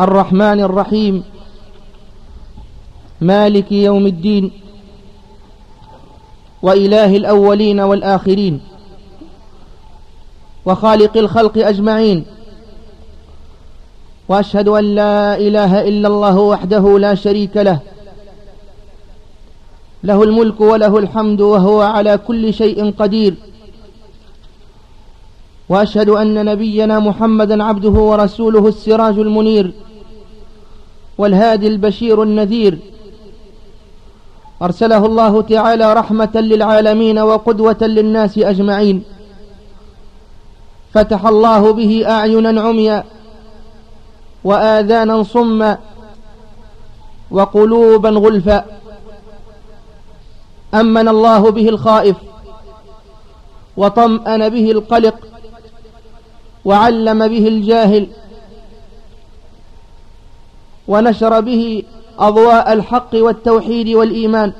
الرحمن الرحيم. مالك يوم الدين. وإله الأولين والآخرين. وخالق الخلق أجمعين. وأشهد أن لا إله إلا الله وحده لا شريك له. له الملك وله الحمد وهو على كل شيء قدير. وأشهد أن نبينا محمدا عبده ورسوله السراج المنير. والهادي البشير النذير. أرسله الله تعالى رحمة للعالمين وقدوة للناس أجمعين. فتح الله به أعينا عميا وآذانا صما وقلوبا غلفا. أمن الله به الخائف وطمأن به القلق وعلم به الجاهل ونشر به أضواء الحق والتوحيد والإيمان.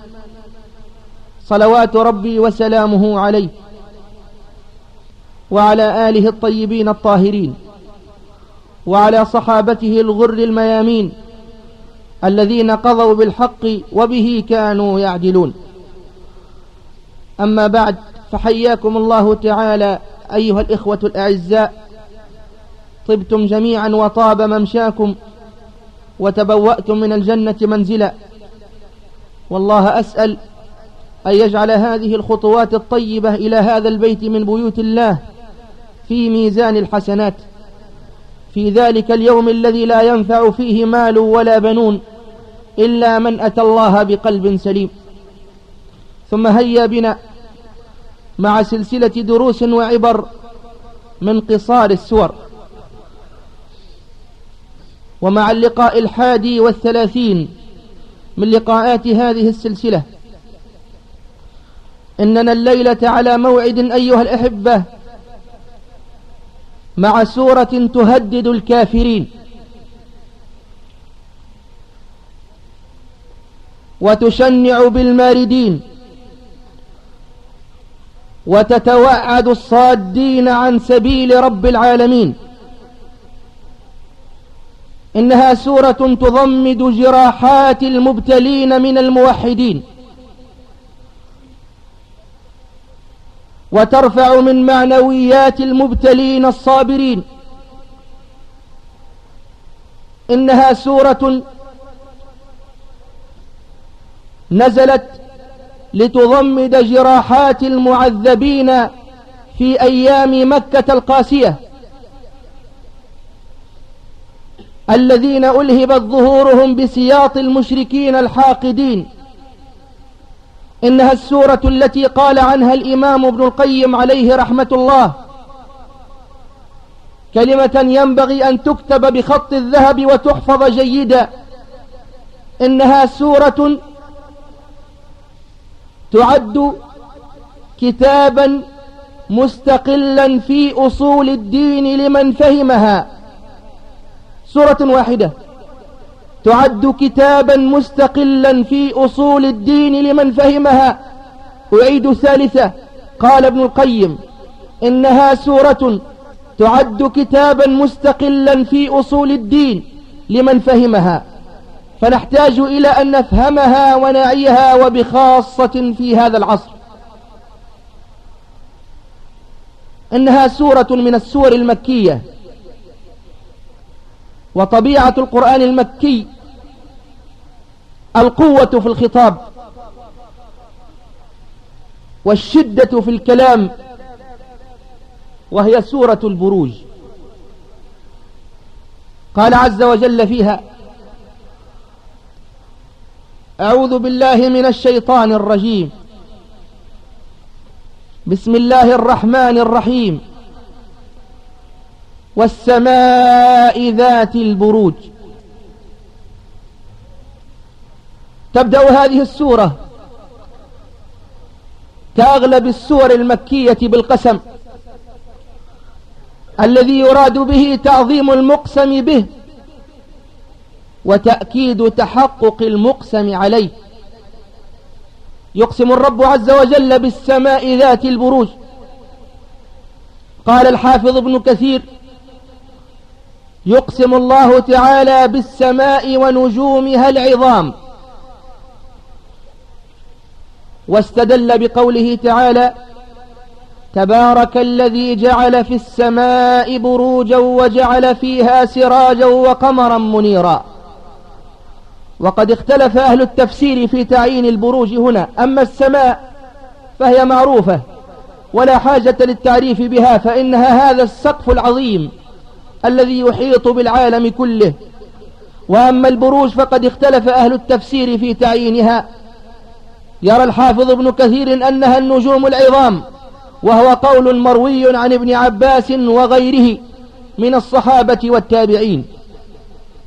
صلوات ربي وسلامه عليه وعلى آله الطيبين الطاهرين وعلى صحابته الغر الميامين الذين قضوا بالحق وبه كانوا يعدلون. أما بعد فحياكم الله تعالى أيها الإخوة الأعزاء. طبتم جميعا وطاب ممشاكم. وتبوأتم من الجنة منزلا. والله أسأل أن يجعل هذه الخطوات الطيبة إلى هذا البيت من بيوت الله في ميزان الحسنات. في ذلك اليوم الذي لا ينفع فيه مال ولا بنون إلا من أتى الله بقلب سليم. ثم هيا بنا مع سلسلة دروس وعبر من قصار السور. ومع اللقاء الحادي والثلاثين من لقاءات هذه السلسلة. إننا الليلة على موعد أيها الأحبة مع سورة تهدد الكافرين. وتشنع بالماردين. وتتوعد الصادين عن سبيل رب العالمين. إنها سورة تضمد جراحات المبتلين من الموحدين. وترفع من معنويات المبتلين الصابرين. إنها سورة نزلت لتضمد جراحات المعذبين في أيام مكة القاسية. الذين ألهبت ظهورهم بسياط المشركين الحاقدين. إنها السورة التي قال عنها الإمام ابن القيم عليه رحمة الله. كلمة ينبغي أن تكتب بخط الذهب وتحفظ جيدا. إنها سورة تعد كتابا مستقلا في أصول الدين لمن فهمها. سورة واحدة. تعد كتابا مستقلا في أصول الدين لمن فهمها. أعيد ثالثة قال ابن القيم إنها سورة تعد كتابا مستقلا في أصول الدين لمن فهمها. فنحتاج إلى أن نفهمها ونعيها وبخاصة في هذا العصر. إنها سورة من السور المكية. وطبيعة القرآن المكي القوة في الخطاب والشدة في الكلام وهي سورة البروج. قال عز وجل فيها أعوذ بالله من الشيطان الرجيم. بسم الله الرحمن الرحيم. والسماء ذات البروج. تبدأ هذه السورة كأغلب السور المكية بالقسم الذي يراد به تعظيم المقسم به وتأكيد تحقق المقسم عليه. يقسم الرب عز وجل بالسماء ذات البروج. قال الحافظ ابن كثير يقسم الله تعالى بالسماء ونجومها العظام. واستدل بقوله تعالى تبارك الذي جعل في السماء بروجا وجعل فيها سراجا وقمرا منيرا. وقد اختلف أهل التفسير في تعيين البروج هنا. أما السماء فهي معروفة ولا حاجة للتعريف بها فإنها هذا السقف العظيم. الذي يحيط بالعالم كله. وأما البروج فقد اختلف أهل التفسير في تعيينها. يرى الحافظ ابن كثير أنها النجوم العظام وهو قول مروي عن ابن عباس وغيره من الصحابة والتابعين.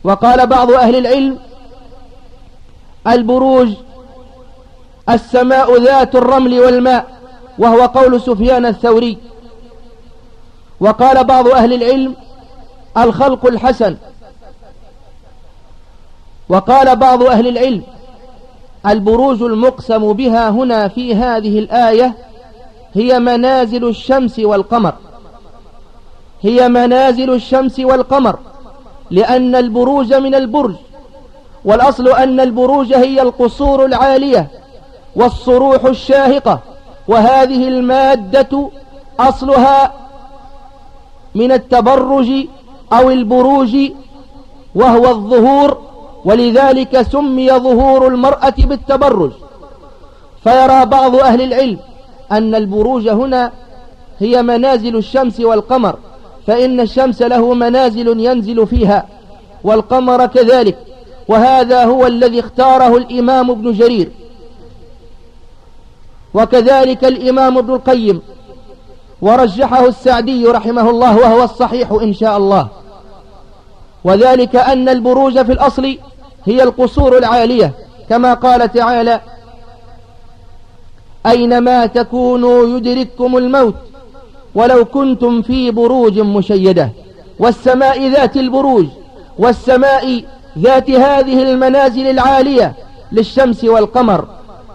وقال بعض أهل العلم البروج السماء ذات الرمل والماء وهو قول سفيان الثوري. وقال بعض أهل العلم الخلق الحسن. وقال بعض أهل العلم البروج المقسم بها هنا في هذه الآية هي منازل الشمس والقمر. هي منازل الشمس والقمر لأن البروج من البرج والأصل أن البروج هي القصور العالية والصروح الشاهقة وهذه المادة أصلها من التبرج أو البروج وهو الظهور ولذلك سمي ظهور المرأة بالتبرج. فيرى بعض أهل العلم أن البروج هنا هي منازل الشمس والقمر فإن الشمس له منازل ينزل فيها والقمر كذلك. وهذا هو الذي اختاره الإمام ابن جرير. وكذلك الإمام ابن القيم ورجحه السعدي رحمه الله وهو الصحيح إن شاء الله. وذلك أن البروج في الأصل هي القصور العالية كما قال تعالى أينما تكونوا يدرككم الموت ولو كنتم في بروج مشيدة والسماء ذات البروج والسماء ذات هذه المنازل العالية للشمس والقمر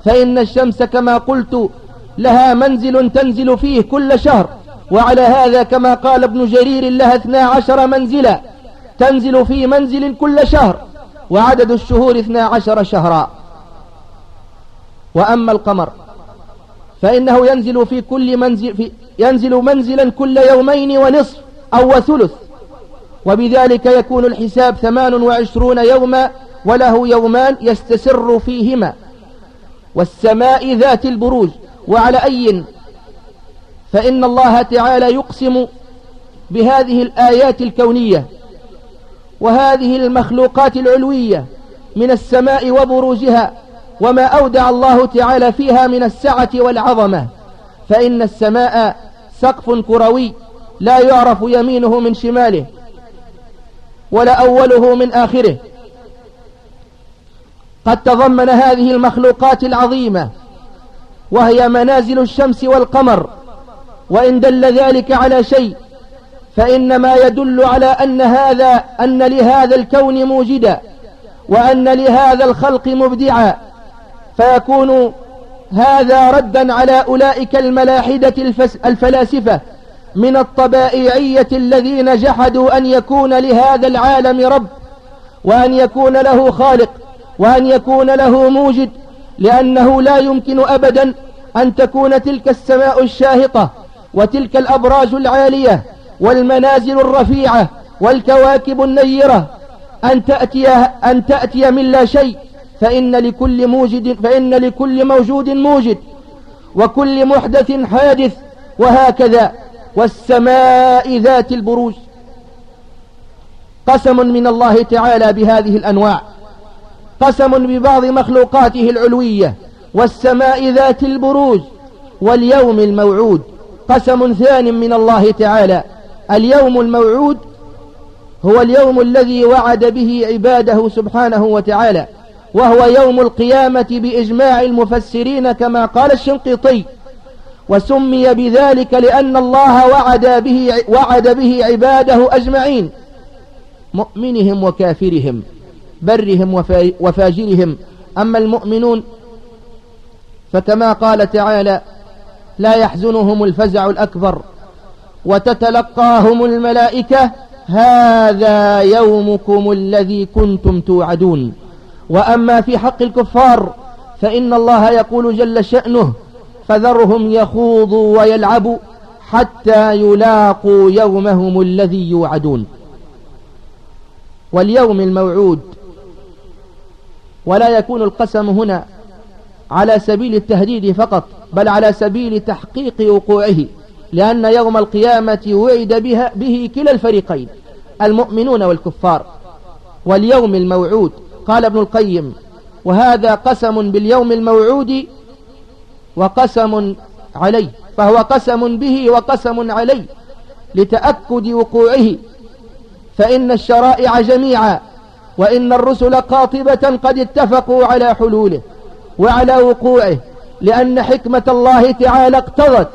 فإن الشمس كما قلت لها منزل تنزل فيه كل شهر وعلى هذا كما قال ابن جرير لها اثنا عشر منزلا. تنزل في منزل كل شهر وعدد الشهور اثنا عشر شهرا. وأما القمر فإنه ينزل في كل منزل في ينزل منزلا كل يومين ونصف أو ثلث. وبذلك يكون الحساب ثمان وعشرون يوما وله يومان يستسر فيهما. والسماء ذات البروج وعلى أي فإن الله تعالى يقسم بهذه الآيات الكونية وهذه المخلوقات العلوية من السماء وبروجها وما أودع الله تعالى فيها من السعة والعظمة فإن السماء سقف كروي لا يعرف يمينه من شماله ولا أوله من آخره. قد تضمن هذه المخلوقات العظيمة وهي منازل الشمس والقمر وإن دل ذلك على شيء فإنما يدل على أن هذا أن لهذا الكون موجدا وأن لهذا الخلق مبدعا. فيكون هذا ردا على أولئك الملاحدة الفلاسفة من الطبائعية الذين جحدوا أن يكون لهذا العالم رب وأن يكون له خالق وأن يكون له موجد لأنه لا يمكن أبدا أن تكون تلك السماء الشاهقة وتلك الأبراج العالية. والمنازل الرفيعة والكواكب النيرة. أن تأتي, أن تأتي من لا شيء فإن لكل موجد فإن لكل موجود موجد. وكل محدث حادث وهكذا. والسماء ذات البروج. قسم من الله تعالى بهذه الأنواع. قسم ببعض مخلوقاته العلوية. والسماء ذات البروج. واليوم الموعود. قسم ثان من الله تعالى. اليوم الموعود هو اليوم الذي وعد به عباده سبحانه وتعالى وهو يوم القيامة بإجماع المفسرين كما قال الشنقيطي. وسمي بذلك لأن الله وعد به, وعد به عباده أجمعين مؤمنهم وكافرهم برهم وفاجرهم. أما المؤمنون فكما قال تعالى لا يحزنهم الفزع الأكبر. وتتلقاهم الملائكة هذا يومكم الذي كنتم توعدون. وأما في حق الكفار فإن الله يقول جل شأنه فذرهم يخوضوا ويلعبوا حتى يلاقوا يومهم الذي يوعدون. واليوم الموعود ولا يكون القسم هنا على سبيل التهديد فقط بل على سبيل تحقيق وقوعه. لأن يوم القيامة وعد بها به كلا الفريقين المؤمنون والكفار. واليوم الموعود قال ابن القيم وهذا قسم باليوم الموعود وقسم عليه فهو قسم به وقسم عليه لتأكد وقوعه. فإن الشرائع جميعا وإن الرسل قاطبة قد اتفقوا على حلوله وعلى وقوعه لأن حكمة الله تعالى اقتضت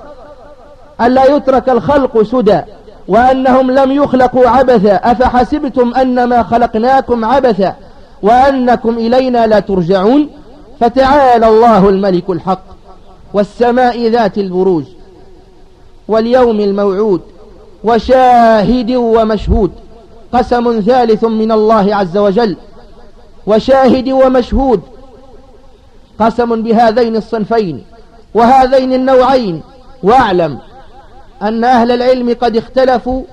ألا يترك الخلق سدى وأنهم لم يخلقوا عبثا؟ أفحسبتم أنما خلقناكم عبثا وأنكم إلينا لا ترجعون؟ فتعالى الله الملك الحق والسماء ذات البروج واليوم الموعود وشاهد ومشهود قسم ثالث من الله عز وجل وشاهد ومشهود قسم بهذين الصنفين وهذين النوعين واعلم أن أهل العلم قد اختلفوا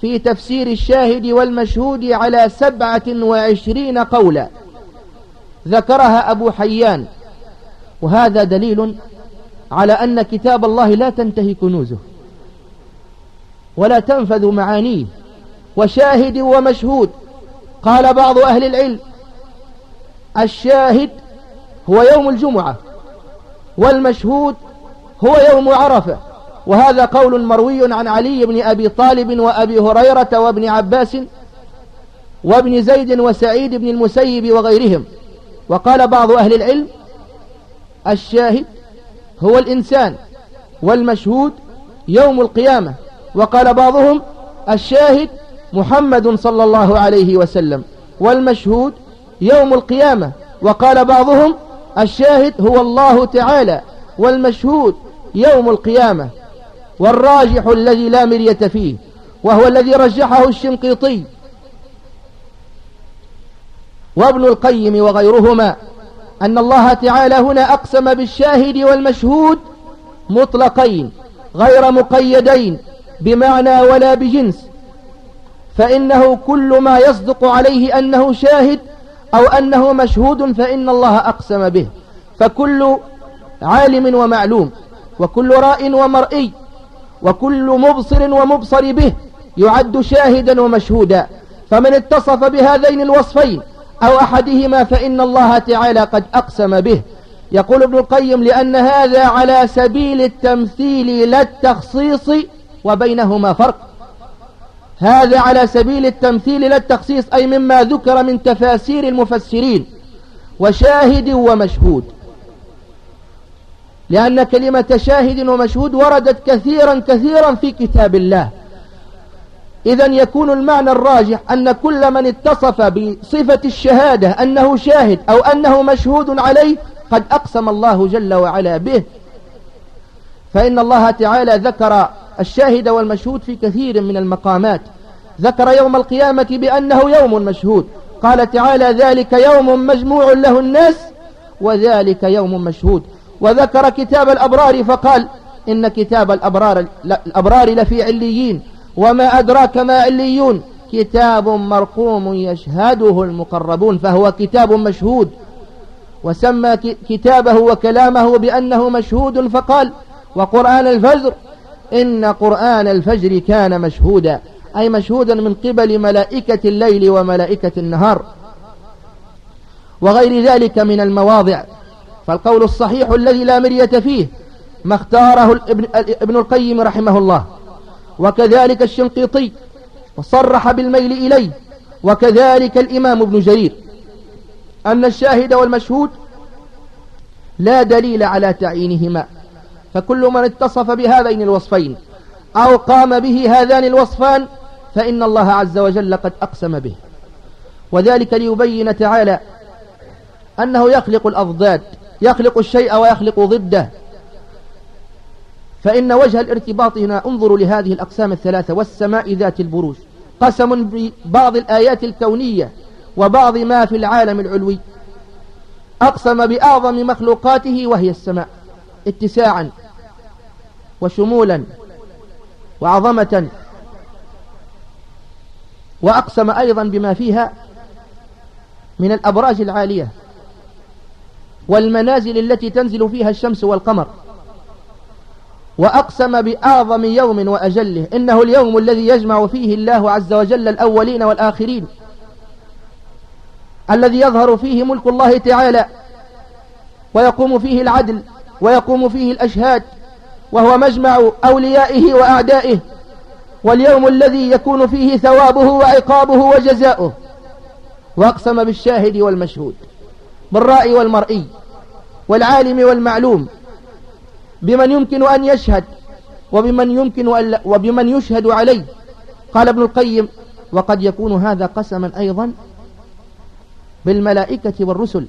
في تفسير الشاهد والمشهود على سبعة وعشرين قولا. ذكرها أبو حيان. وهذا دليل على أن كتاب الله لا تنتهي كنوزه. ولا تنفذ معانيه. وشاهد ومشهود. قال بعض أهل العلم الشاهد هو يوم الجمعة والمشهود هو يوم عرفة. وهذا قول مروي عن علي بن أبي طالب وأبي هريرة وابن عباس وابن زيد وسعيد بن المسيب وغيرهم. وقال بعض أهل العلم الشاهد هو الإنسان والمشهود يوم القيامة. وقال بعضهم الشاهد محمد صلى الله عليه وسلم والمشهود يوم القيامة. وقال بعضهم الشاهد هو الله تعالى والمشهود يوم القيامة. والراجح الذي لا مرية فيه وهو الذي رجحه الشنقيطي وابن القيم وغيرهما أن الله تعالى هنا أقسم بالشاهد والمشهود مطلقين غير مقيدين بمعنى ولا بجنس فإنه كل ما يصدق عليه أنه شاهد أو أنه مشهود فإن الله أقسم به فكل عالم ومعلوم وكل راء ومرئي وكل مبصر ومبصر به يعد شاهدا ومشهودا. فمن اتصف بهذين الوصفين أو أحدهما فإن الله تعالى قد أقسم به. يقول ابن القيم لأن هذا على سبيل التمثيل لا التخصيص وبينهما فرق. هذا على سبيل التمثيل لا التخصيص أي مما ذكر من تفاسير المفسرين وشاهد ومشهود. لأن كلمة شاهد ومشهود وردت كثيرا كثيرا في كتاب الله. إذا يكون المعنى الراجح أن كل من اتصف بصفة الشهادة أنه شاهد أو أنه مشهود عليه قد أقسم الله جل وعلا به. فإن الله تعالى ذكر الشاهد والمشهود في كثير من المقامات. ذكر يوم القيامة بأنه يوم مشهود. قال تعالى ذلك يوم مجموع له الناس وذلك يوم مشهود. وذكر كتاب الأبرار فقال إن كتاب الأبرار, الأبرار لفي عليين وما أدراك ما عليون كتاب مرقوم يشهده المقربون فهو كتاب مشهود وسمى كتابه وكلامه بأنه مشهود فقال وقرآن الفجر إن قرآن الفجر كان مشهودا أي مشهودا من قبل ملائكة الليل وملائكة النهار وغير ذلك من المواضع فالقول الصحيح الذي لا مرية فيه ما اختاره ابن القيم رحمه الله. وكذلك الشنقيطي وصرح بالميل إليه وكذلك الإمام ابن جرير أن الشاهد والمشهود لا دليل على تعيينهما فكل من اتصف بهذين الوصفين أو قام به هذان الوصفان فإن الله عز وجل قد أقسم به. وذلك ليبين تعالى أنه يخلق الأضداد يخلق الشيء ويخلق ضده. فإن وجه الارتباط هنا انظروا لهذه الأقسام الثلاثة والسماء ذات البروج. قسم ببعض الآيات الكونية وبعض ما في العالم العلوي. أقسم بأعظم مخلوقاته وهي السماء اتساعا وشمولا وعظمة. وأقسم أيضا بما فيها من الأبراج العالية. والمنازل التي تنزل فيها الشمس والقمر. وأقسم بأعظم يوم وأجله. إنه اليوم الذي يجمع فيه الله عز وجل الأولين والآخرين. الذي يظهر فيه ملك الله تعالى. ويقوم فيه العدل. ويقوم فيه الأشهاد. وهو مجمع أوليائه وأعدائه. واليوم الذي يكون فيه ثوابه وعقابه وجزاؤه. وأقسم بالشاهد والمشهود. بالرأي والمرئي والعالم والمعلوم بمن يمكن أن يشهد وبمن يمكن أن وبمن يشهد عليه. قال ابن القيم وقد يكون هذا قسما أيضا بالملائكة والرسل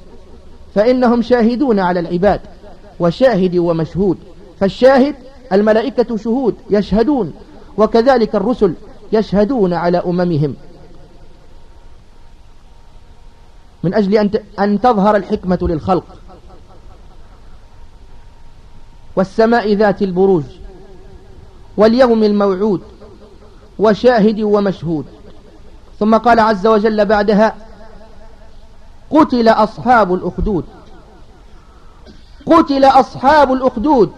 فإنهم شاهدون على العباد وشاهد ومشهود. فالشاهد الملائكة شهود يشهدون وكذلك الرسل يشهدون على أممهم. من أجل أن تظهر الحكمة للخلق. والسماء ذات البروج واليوم الموعود وشاهد ومشهود. ثم قال عز وجل بعدها قتل أصحاب الأخدود. قتل أصحاب الأخدود.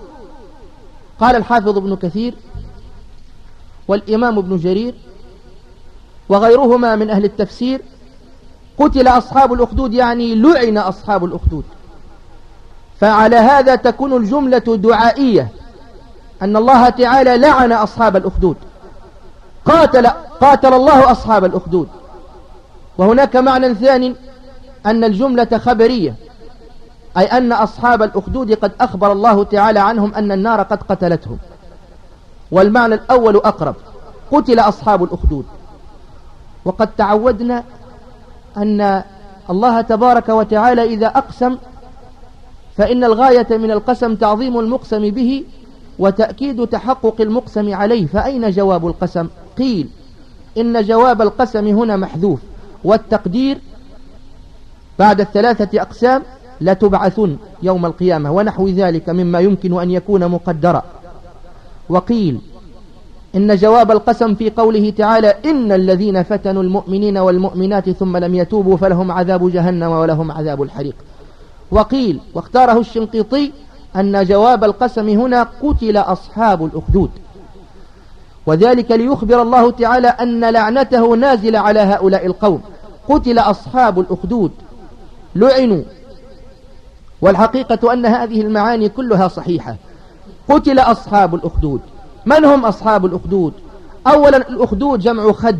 قال الحافظ ابن كثير والإمام ابن جرير وغيرهما من أهل التفسير قتل أصحاب الأخدود يعني لعن أصحاب الأخدود. فعلى هذا تكون الجملة دعائية أن الله تعالى لعن أصحاب الأخدود. قاتل, قاتل الله أصحاب الأخدود. وهناك معنى ثاني أن الجملة خبرية أي أن أصحاب الأخدود قد أخبر الله تعالى عنهم أن النار قد قتلتهم. والمعنى الأول أقرب قتل أصحاب الأخدود. وقد تعودنا أن الله تبارك وتعالى إذا أقسم فإن الغاية من القسم تعظيم المقسم به وتأكيد تحقق المقسم عليه. فأين جواب القسم؟ قيل إن جواب القسم هنا محذوف والتقدير بعد الثلاثة أقسام لتبعثن يوم القيامة ونحو ذلك مما يمكن أن يكون مقدرا. وقيل إن جواب القسم في قوله تعالى إن الذين فتنوا المؤمنين والمؤمنات ثم لم يتوبوا فلهم عذاب جهنم ولهم عذاب الحريق. وقيل واختاره الشنقيطي أن جواب القسم هنا قتل أصحاب الأخدود. وذلك ليخبر الله تعالى أن لعنته نازل على هؤلاء القوم. قتل أصحاب الأخدود. لعنوا. والحقيقة أن هذه المعاني كلها صحيحة. قتل أصحاب الأخدود. من هم أصحاب الأخدود؟ أولا الأخدود جمع خد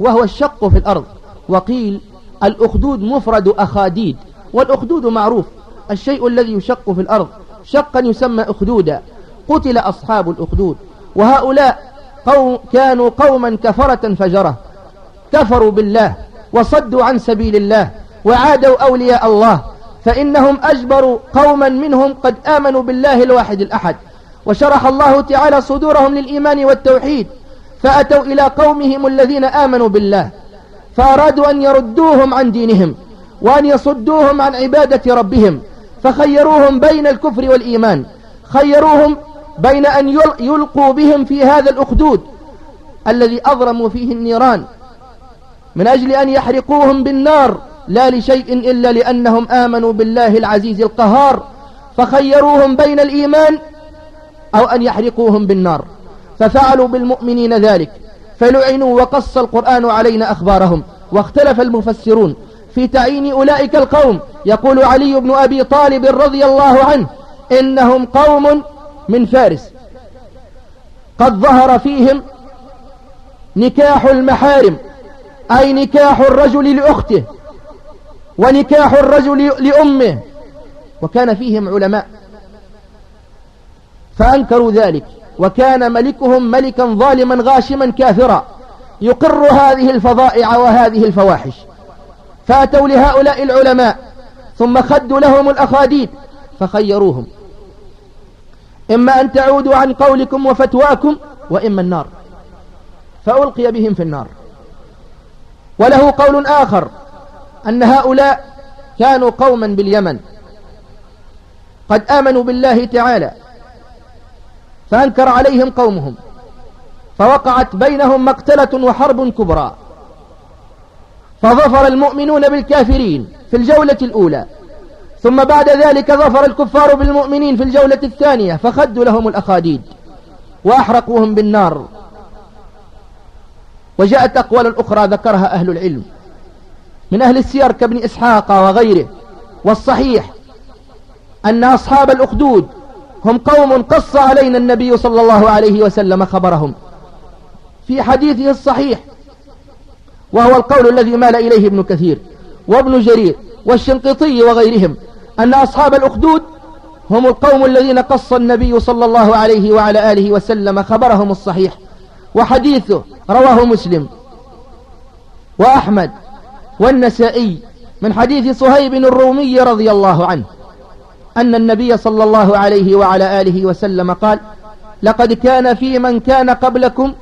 وهو الشق في الأرض. وقيل الأخدود مفرد أخاديد والأخدود معروف. الشيء الذي يشق في الأرض شقا يسمى أخدودا. قتل أصحاب الأخدود. وهؤلاء قوم كانوا قوما كفرة فجرة. كفروا بالله وصدوا عن سبيل الله وعادوا أولياء الله. فإنهم أجبروا قوما منهم قد آمنوا بالله الواحد الأحد. وشرح الله تعالى صدورهم للإيمان والتوحيد فأتوا إلى قومهم الذين آمنوا بالله فأرادوا أن يردوهم عن دينهم وأن يصدوهم عن عبادة ربهم فخيروهم بين الكفر والإيمان خيروهم بين أن يلقوا بهم في هذا الأخدود الذي أضرموا فيه النيران من أجل أن يحرقوهم بالنار لا لشيء إلا لأنهم آمنوا بالله العزيز القهار فخيروهم بين الإيمان أو أن يحرقوهم بالنار. ففعلوا بالمؤمنين ذلك. فلعنوا وقص القرآن علينا أخبارهم. واختلف المفسرون. في تعيين أولئك القوم يقول علي بن أبي طالب رضي الله عنه إنهم قوم من فارس. قد ظهر فيهم نكاح المحارم أي نكاح الرجل لأخته ونكاح الرجل لأمه. وكان فيهم علماء. فأنكروا ذلك وكان ملكهم ملكا ظالما غاشما كافرا يقر هذه الفظائع وهذه الفواحش. فأتوا لهؤلاء العلماء ثم خدوا لهم الأخاديد فخيروهم. إما أن تعودوا عن قولكم وفتواكم وإما النار. فألقي بهم في النار. وله قول آخر أن هؤلاء كانوا قوما باليمن. قد آمنوا بالله تعالى فأنكر عليهم قومهم. فوقعت بينهم مقتلة وحرب كبرى. فظفر المؤمنون بالكافرين في الجولة الأولى. ثم بعد ذلك ظفر الكفار بالمؤمنين في الجولة الثانية فخدوا لهم الأخاديد وأحرقوهم بالنار. وجاءت أقوال أخرى ذكرها أهل العلم. من أهل السير كابن إسحاق وغيره. والصحيح أن أصحاب الأخدود هم قوم قص علينا النبي صلى الله عليه وسلم خبرهم في حديثه الصحيح وهو القول الذي مال إليه ابن كثير وابن جرير والشنقطي وغيرهم أن أصحاب الأخدود هم القوم الذين قص النبي صلى الله عليه وعلى آله وسلم خبرهم الصحيح وحديثه رواه مسلم وأحمد والنسائي من حديث صهيب الرومي رضي الله عنه. أن النبي صلى الله عليه وعلى آله وسلم قال لقد كان في من كان قبلكم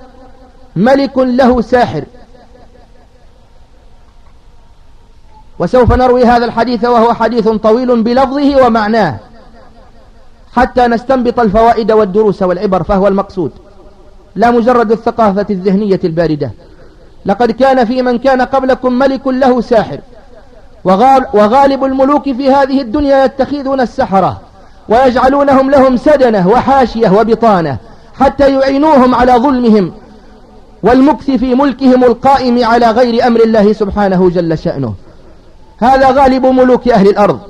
ملك له ساحر. وسوف نروي هذا الحديث وهو حديث طويل بلفظه ومعناه حتى نستنبط الفوائد والدروس والعبر فهو المقصود. لا مجرد الثقافة الذهنية الباردة. لقد كان في من كان قبلكم ملك له ساحر. وغالب الملوك في هذه الدنيا يتخذون السحرة ويجعلونهم لهم سدنة وحاشية وبطانة حتى يعينوهم على ظلمهم والمكث في ملكهم القائم على غير أمر الله سبحانه جل شأنه. هذا غالب ملوك أهل الأرض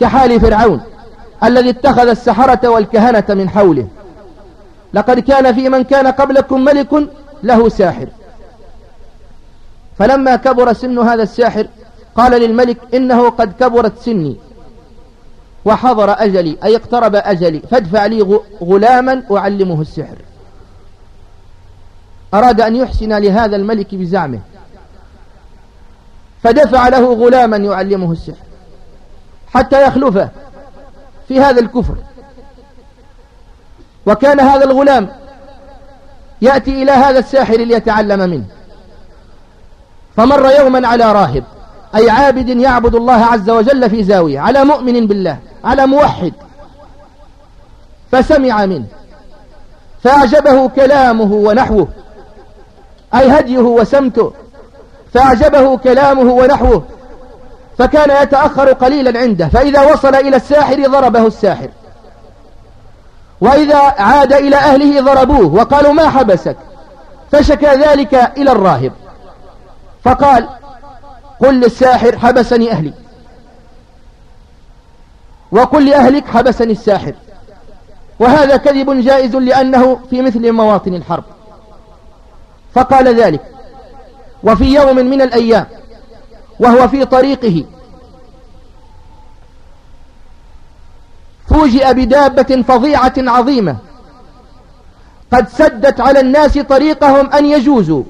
كحال فرعون الذي اتخذ السحرة والكهنة من حوله. لقد كان في من كان قبلكم ملك له ساحر. فلما كبر سن هذا الساحر قال للملك إنه قد كبرت سني وحضر أجلي أي اقترب أجلي فادفع لي غلاما أعلمه السحر. أراد أن يحسن لهذا الملك بزعمه. فدفع له غلاما يعلمه السحر. حتى يخلفه في هذا الكفر. وكان هذا الغلام يأتي إلى هذا الساحر ليتعلم منه. فمر يوما على راهب. أي عابد يعبد الله عز وجل في زاوية على مؤمن بالله على موحد. فسمع منه. فأعجبه كلامه ونحوه. أي هديه وسمته. فأعجبه كلامه ونحوه. فكان يتأخر قليلا عنده. فإذا وصل إلى الساحر ضربه الساحر. وإذا عاد إلى أهله ضربوه. وقالوا ما حبسك؟ فشكى ذلك إلى الراهب. فقال قل للساحر حبسني أهلي. وقل لأهلك حبسني الساحر. وهذا كذب جائز لأنه في مثل مواطن الحرب. فقال ذلك. وفي يوم من الأيام. وهو في طريقه. فوجئ بدابة فظيعة عظيمة. قد سدت على الناس طريقهم أن يجوزوا.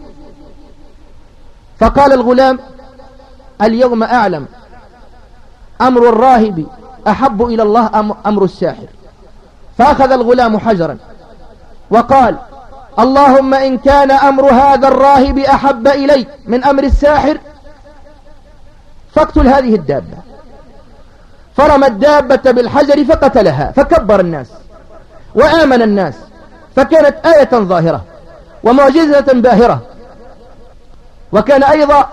فقال الغلام اليوم أعلم. أمر الراهب أحب إلى الله أمر الساحر. فأخذ الغلام حجرا وقال اللهم إن كان أمر هذا الراهب أحب إليك من أمر الساحر فاقتل هذه الدابة. فرمى الدابة بالحجر فقتلها فكبر الناس وآمن الناس فكانت آية ظاهرة ومعجزة باهرة. وكان أيضا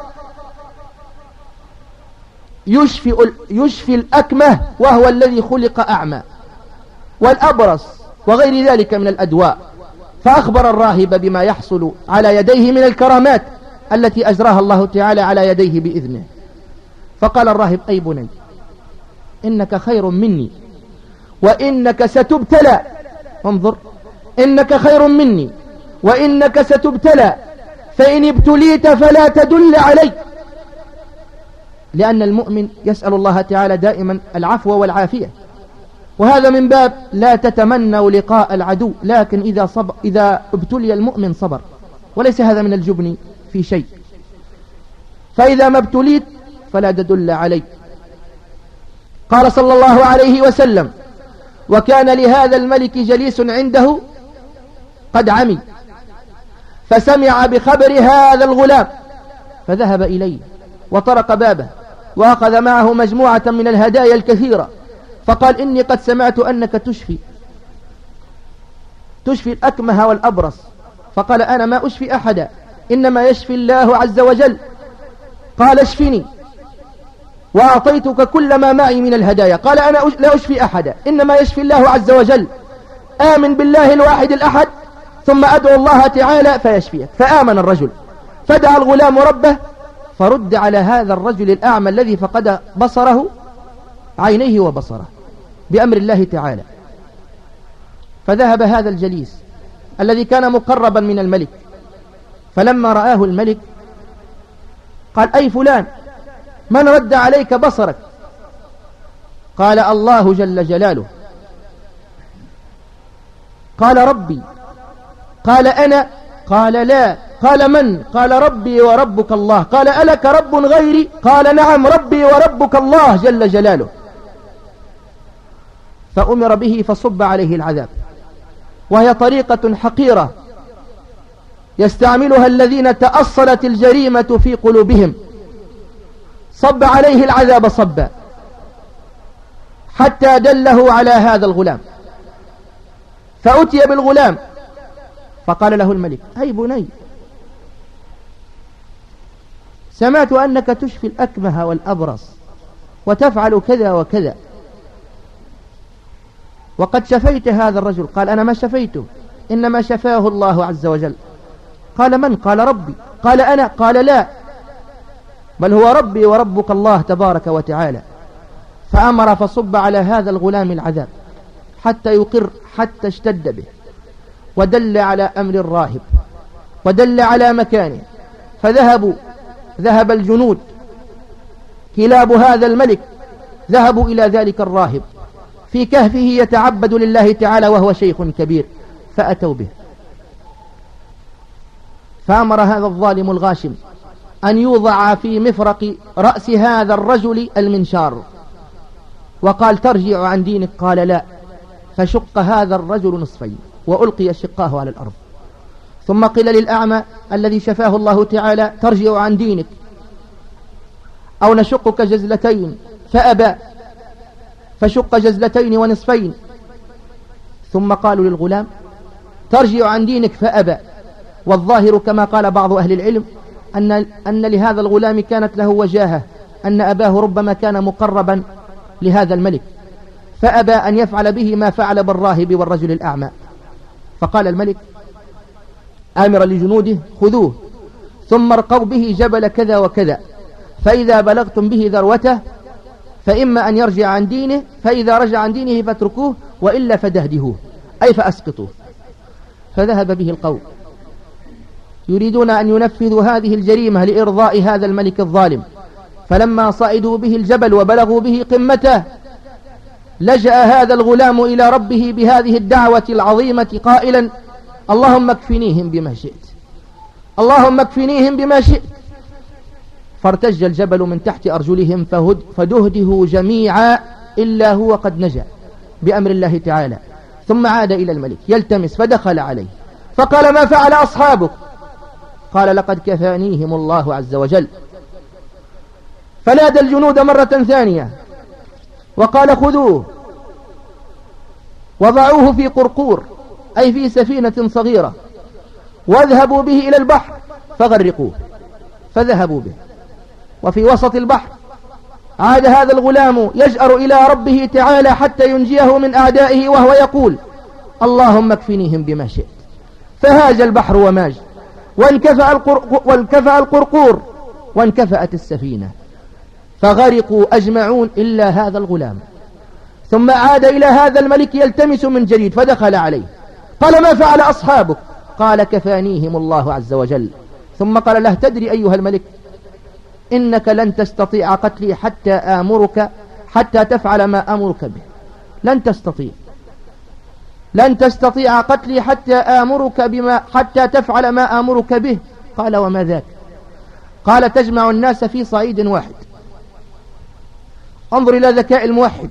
يشفي, يشفي الأكمه وهو الذي خلق أعمى والأبرص وغير ذلك من الأدواء. فأخبر الراهب بما يحصل على يديه من الكرامات التي أجراها الله تعالى على يديه بإذنه. فقال الراهب أي بني إنك خير مني وإنك ستبتلى. انظر إنك خير مني وإنك ستبتلى. فإن ابتليت فلا تدل علي. لأن المؤمن يسأل الله تعالى دائما العفو والعافية. وهذا من باب لا تتمنوا لقاء العدو لكن إذا, صبر إذا ابتلي المؤمن صبر. وليس هذا من الجبن في شيء. فإذا ما ابتليت فلا تدل علي قال صلى الله عليه وسلم وكان لهذا الملك جليس عنده قد عمي فسمع بخبر هذا الغلام فذهب إليه وطرق بابه وأخذ معه مجموعة من الهدايا الكثيرة. فقال إني قد سمعت أنك تشفي. تشفي الأكمه والأبرص. فقال أنا ما أشفي أحدا. إنما يشفي الله عز وجل. قال اشفني. وأعطيتك كل ما معي من الهدايا. قال أنا لا أشفي أحدا. إنما يشفي الله عز وجل. آمن بالله الواحد الأحد. ثم أدعو الله تعالى فيشفيك. فآمن الرجل. فدعا الغلام ربه. فرد على هذا الرجل الأعمى الذي فقد بصره عينيه وبصره بأمر الله تعالى. فذهب هذا الجليس الذي كان مقربا من الملك. فلما رآه الملك قال أي فلان؟ من رد عليك بصرك? قال الله جل جلاله. قال ربي. قال أنا؟ قال لا. قال من؟ قال ربي وربك الله. قال ألك رب غيري؟ قال نعم ربي وربك الله جل جلاله. فأمر به فصب عليه العذاب. وهي طريقة حقيرة يستعملها الذين تأصلت الجريمة في قلوبهم. صب عليه العذاب صبا. حتى دله على هذا الغلام. فأتي بالغلام. فقال له الملك أي بني سمعت أنك تشفي الأكمه والأبرص وتفعل كذا وكذا. وقد شفيت هذا الرجل. قال أنا ما شفيته. إنما شفاه الله عز وجل. قال من؟ قال ربي. قال أنا؟ قال لا. بل هو ربي وربك الله تبارك وتعالى. فأمر فصب على هذا الغلام العذاب حتى يقر حتى اشتد به. ودل على أمر الراهب. ودل على مكانه. فذهبوا ذهب الجنود. كلاب هذا الملك ذهبوا إلى ذلك الراهب. في كهفه يتعبد لله تعالى وهو شيخ كبير. فأتوا به. فأمر هذا الظالم الغاشم أن يوضع في مفرق رأس هذا الرجل المنشار. وقال ترجع عن دينك؟ قال لا. فشق هذا الرجل نصفين وألقي شقاه على الأرض. ثم قيل للأعمى الذي شفاه الله تعالى ترجع عن دينك. أو نشقك جزلتين فأبى فشق جزلتين ونصفين. ثم قالوا للغلام ترجع عن دينك فأبى. والظاهر كما قال بعض أهل العلم أن, أن لهذا الغلام كانت له وجاهة أن أباه ربما كان مقربا لهذا الملك. فأبى أن يفعل به ما فعل بالراهب والرجل الأعمى. فقال الملك آمرا لجنوده خذوه. ثم ارقوا به جبل كذا وكذا. فإذا بلغتم به ذروته فإما أن يرجع عن دينه فإذا رجع عن دينه فاتركوه وإلا فدهدهوه. أي فأسقطوه. فذهب به القوم. يريدون أن ينفذوا هذه الجريمة لإرضاء هذا الملك الظالم. فلما صعدوا به الجبل وبلغوا به قمته لجأ هذا الغلام إلى ربه بهذه الدعوة العظيمة قائلا اللهم اكفنيهم بما شئت. اللهم اكفنيهم بما شئت. فارتج الجبل من تحت أرجلهم فهد فدهده جميعا إلا هو قد نجا بأمر الله تعالى. ثم عاد إلى الملك يلتمس فدخل عليه. فقال ما فعل أصحابك؟ قال لقد كفانيهم الله عز وجل. فنادى الجنود مرة ثانية. وقال خذوه. وضعوه في قرقور. أي في سفينة صغيرة. واذهبوا به إلى البحر فغرقوه. فذهبوا به. وفي وسط البحر عاد هذا الغلام يجأر إلى ربه تعالى حتى ينجيه من أعدائه وهو يقول اللهم اكفنيهم بما شئت. فهاج البحر وماج. وانكفأ. وانكفأ القرقور وانكفأت السفينة. فغرقوا أجمعون إلا هذا الغلام. ثم عاد إلى هذا الملك يلتمس من جديد فدخل عليه. قال ما فعل أصحابك؟ قال كفانيهم الله عز وجل. ثم قال له تدري أيها الملك إنك لن تستطيع قتلي حتى آمرك حتى تفعل ما أمرك به. لن تستطيع. لن تستطيع قتلي حتى آمرك بما حتى تفعل ما آمرك به. قال وما ذاك؟ قال تجمع الناس في صعيد واحد. انظر إلى ذكاء الموحد.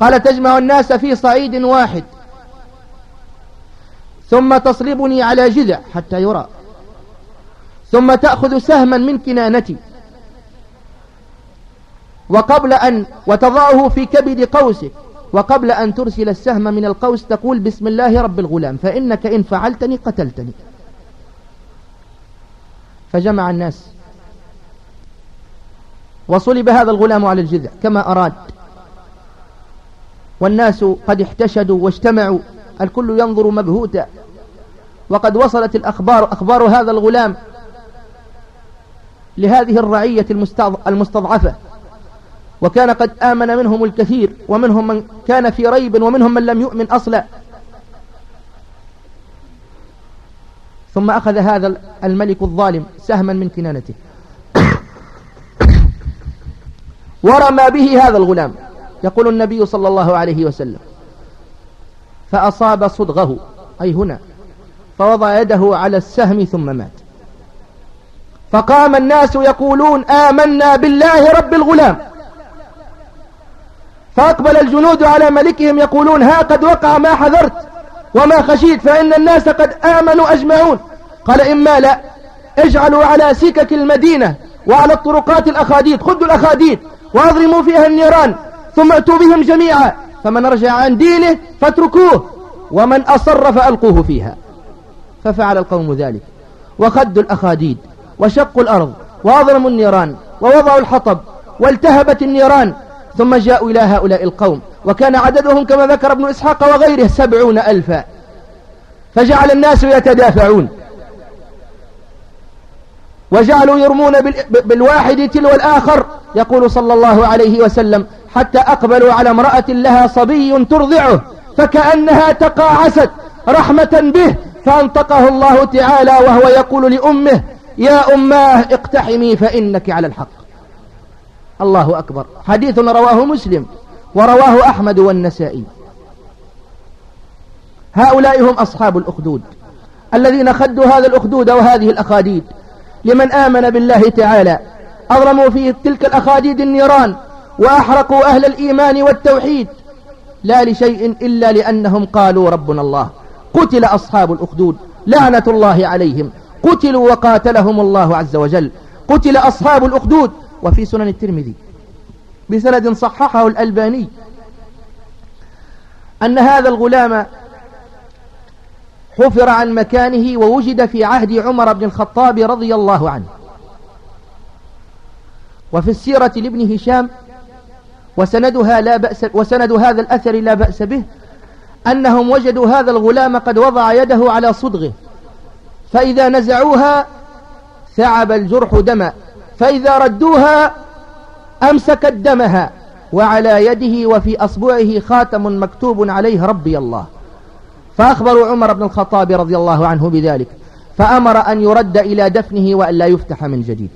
قال تجمع الناس في صعيد واحد. ثم تصلبني على جذع حتى يرى. ثم تأخذ سهما من كنانتي. وقبل أن وتضعه في كبد قوسك وقبل أن ترسل السهم من القوس تقول بسم الله رب الغلام فإنك إن فعلتني قتلتني. فجمع الناس. وصلب هذا الغلام على الجذع كما أراد. والناس قد احتشدوا واجتمعوا الكل ينظر مبهوتا. وقد وصلت الأخبار أخبار هذا الغلام لهذه الرعية المستضعفة. وكان قد آمن منهم الكثير ومنهم من كان في ريب ومنهم من لم يؤمن أصلا. ثم أخذ هذا الملك الظالم سهما من كنانته. ورمى به هذا الغلام. يقول النبي صلى الله عليه وسلم فأصاب صدغه. أي هنا. فوضع يده على السهم ثم مات. فقام الناس يقولون آمنا بالله رب الغلام. فأقبل الجنود على ملكهم يقولون ها قد وقع ما حذرت وما خشيت فإن الناس قد آمنوا أجمعون. قال إما لا اجعلوا على سكك المدينة وعلى الطرقات الأخاديد خذوا الأخاديد وأضرموا فيها النيران ثم أتوا بهم جميعا. فمن رجع عن دينه فاتركوه ومن أصر فألقوه فيها. ففعل القوم ذلك. وخدوا الأخاديد وشقوا الأرض وأضرموا النيران ووضعوا الحطب والتهبت النيران. ثم جاءوا إلى هؤلاء القوم وكان عددهم كما ذكر ابن إسحاق وغيره سبعون ألفا. فجعل الناس يتدافعون. وجعلوا يرمون بالواحد تلو الآخر يقول صلى الله عليه وسلم حتى أقبلوا على امرأة لها صبي ترضعه فكأنها تقاعست رحمة به. فانطقه الله تعالى وهو يقول لأمه يا أماه اقتحمي فإنك على الحق. الله أكبر. حديث رواه مسلم ورواه أحمد والنسائي. هؤلاء هم أصحاب الأخدود الذين خدوا هذا الأخدود وهذه الأخاديد لمن آمن بالله تعالى أضرموا في تلك الأخاديد النيران وأحرقوا أهل الإيمان والتوحيد. لا لشيء إلا لأنهم قالوا ربنا الله. قتل أصحاب الأخدود. لعنة الله عليهم. قتلوا وقاتلهم الله عز وجل. قتل أصحاب الأخدود. وفي سنن الترمذي. بسند صححه الألباني. أن هذا الغلام حفر عن مكانه ووجد في عهد عمر بن الخطاب رضي الله عنه. وفي السيرة لابن هشام. وسندها لا بأس وسند هذا الأثر لا بأس به. أنهم وجدوا هذا الغلام قد وضع يده على صدغه فإذا نزعوها ثعب الجرح دما فإذا ردوها أمسكت دمها وعلى يده وفي أصبعه خاتم مكتوب عليه ربي الله. فأخبروا عمر بن الخطاب رضي الله عنه بذلك فأمر أن يرد إلى دفنه وأن لا يفتح من جديد.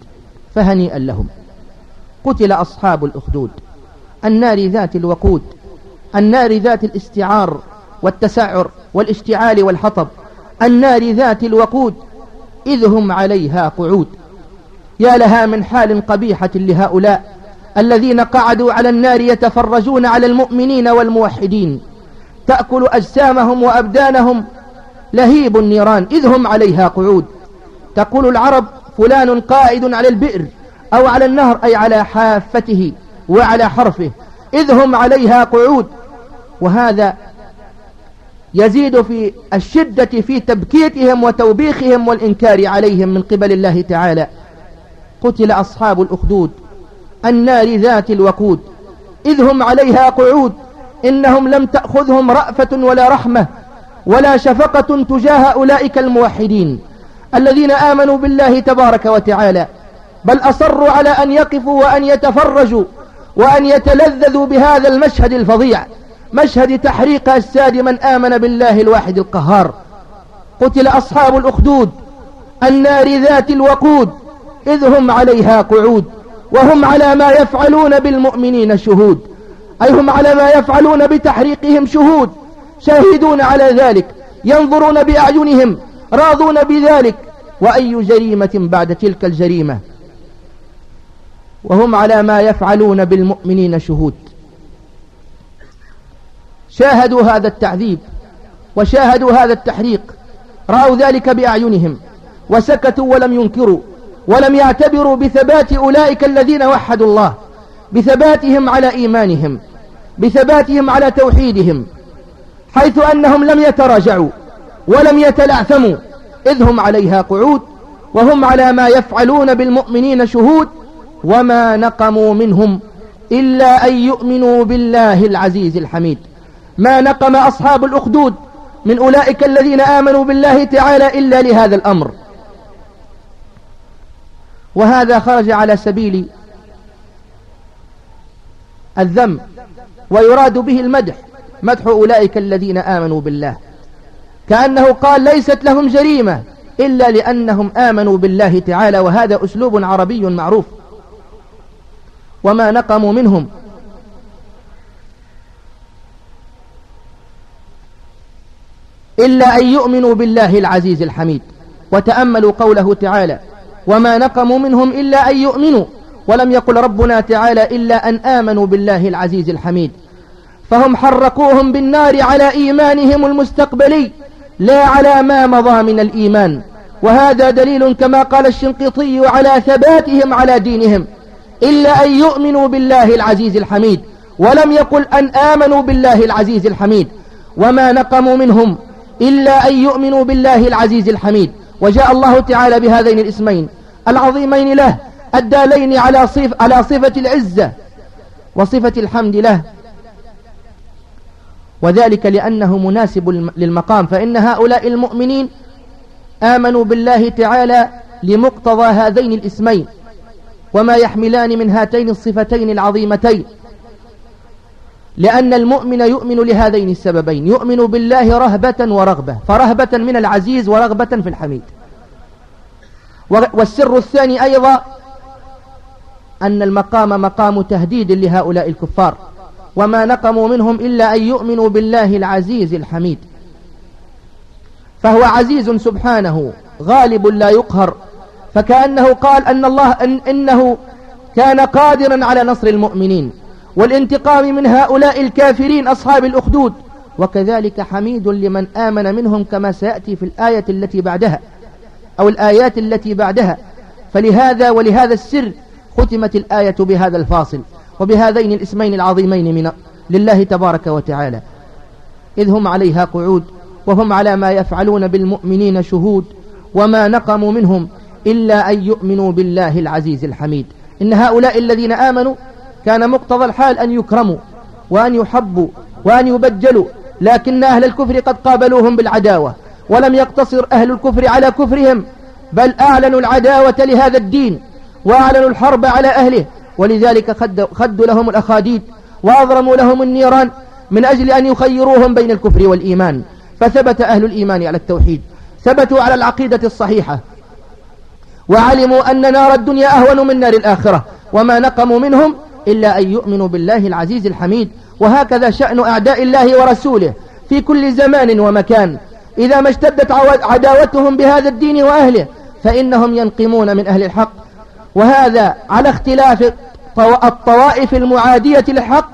فهنيئا لهم. قتل أصحاب الأخدود. النار ذات الوقود. النار ذات الاستعار. والتسعر والاشتعال والحطب النار ذات الوقود إذ هم عليها قعود. يا لها من حال قبيحة لهؤلاء الذين قعدوا على النار يتفرجون على المؤمنين والموحدين. تأكل أجسامهم وأبدانهم لهيب النيران إذ هم عليها قعود. تقول العرب فلان قائد على البئر أو على النهر أي على حافته وعلى حرفه إذ هم عليها قعود. وهذا يزيد في الشدة في تبكيتهم وتوبيخهم والإنكار عليهم من قبل الله تعالى. قتل أصحاب الأخدود النار ذات الوقود إذ هم عليها قعود إنهم لم تأخذهم رأفة ولا رحمة ولا شفقة تجاه أولئك الموحدين الذين آمنوا بالله تبارك وتعالى. بل أصروا على أن يقفوا وأن يتفرجوا وأن يتلذذوا بهذا المشهد الفظيع. مشهد تحريق أجساد من آمن بالله الواحد القهار. قتل أصحاب الأخدود النار ذات الوقود إذ هم عليها قعود وهم على ما يفعلون بالمؤمنين شهود. أي هم على ما يفعلون بتحريقهم شهود. شاهدون على ذلك ينظرون بأعينهم راضون بذلك. وأي جريمة بعد تلك الجريمة؟ وهم على ما يفعلون بالمؤمنين شهود. شاهدوا هذا التعذيب وشاهدوا هذا التحريق رأوا ذلك بأعينهم وسكتوا ولم ينكروا ولم يعتبروا بثبات أولئك الذين وحدوا الله بثباتهم على إيمانهم بثباتهم على توحيدهم حيث أنهم لم يتراجعوا ولم يتلعثموا إذ هم عليها قعود وهم على ما يفعلون بالمؤمنين شهود وما نقموا منهم إلا أن يؤمنوا بالله العزيز الحميد. ما نقم أصحاب الأخدود من أولئك الذين آمنوا بالله تعالى إلا لهذا الأمر. وهذا خرج على سبيل الذم ويراد به المدح مدح أولئك الذين آمنوا بالله. كأنه قال ليست لهم جريمة إلا لأنهم آمنوا بالله تعالى وهذا أسلوب عربي معروف. وما نقموا منهم إلا أن يؤمنوا بالله العزيز الحميد وتأملوا قوله تعالى وما نقموا منهم إلا أن يؤمنوا ولم يقل ربنا تعالى إلا أن آمنوا بالله العزيز الحميد فهم حرقوهم بالنار على إيمانهم المستقبلي لا على ما مضى من الإيمان وهذا دليل كما قال الشنقيطي على ثباتهم على دينهم إلا أن يؤمنوا بالله العزيز الحميد ولم يقل أن آمنوا بالله العزيز الحميد وما نقموا منهم إلا أن يؤمنوا بالله العزيز الحميد. وجاء الله تعالى بهذين الاسمين. العظيمين له الدالين على صف على صفة العزة وصفة الحمد له. وذلك لأنه مناسب للمقام. فإن هؤلاء المؤمنين آمنوا بالله تعالى لمقتضى هذين الاسمين. وما يحملان من هاتين الصفتين العظيمتين. لأن المؤمن يؤمن لهذين السببين. يؤمن بالله رهبة ورغبة فرهبة من العزيز ورغبة في الحميد. والسر الثاني أيضا أن المقام مقام تهديد لهؤلاء الكفار وما نقموا منهم إلا أن يؤمنوا بالله العزيز الحميد. فهو عزيز سبحانه غالب لا يقهر فكأنه قال أن الله إن إنه كان قادرا على نصر المؤمنين. والانتقام من هؤلاء الكافرين أصحاب الأخدود. وكذلك حميد لمن آمن منهم كما سيأتي في الآية التي بعدها أو الآيات التي بعدها. فلهذا ولهذا السر ختمت الآية بهذا الفاصل وبهذين الاسمين العظيمين من لله تبارك وتعالى. إذ هم عليها قعود وهم على ما يفعلون بالمؤمنين شهود وما نقموا منهم إلا أن يؤمنوا بالله العزيز الحميد. إن هؤلاء الذين آمنوا كان مقتضى الحال أن يكرموا وأن يحبوا وأن يبجلوا لكن أهل الكفر قد قابلوهم بالعداوة ولم يقتصر أهل الكفر على كفرهم بل أعلنوا العداوة لهذا الدين وأعلنوا الحرب على أهله ولذلك خدوا لهم الأخاديد وأضرموا لهم النيران من أجل أن يخيروهم بين الكفر والإيمان. فثبت أهل الإيمان على التوحيد ثبتوا على العقيدة الصحيحة وعلموا أن نار الدنيا أهون من نار الآخرة وما نقموا منهم إلا أن يؤمنوا بالله العزيز الحميد. وهكذا شأن أعداء الله ورسوله في كل زمان ومكان. إذا ما اشتدت عداوتهم بهذا الدين وأهله فإنهم ينقمون من أهل الحق. وهذا على اختلاف الطوائف المعادية للحق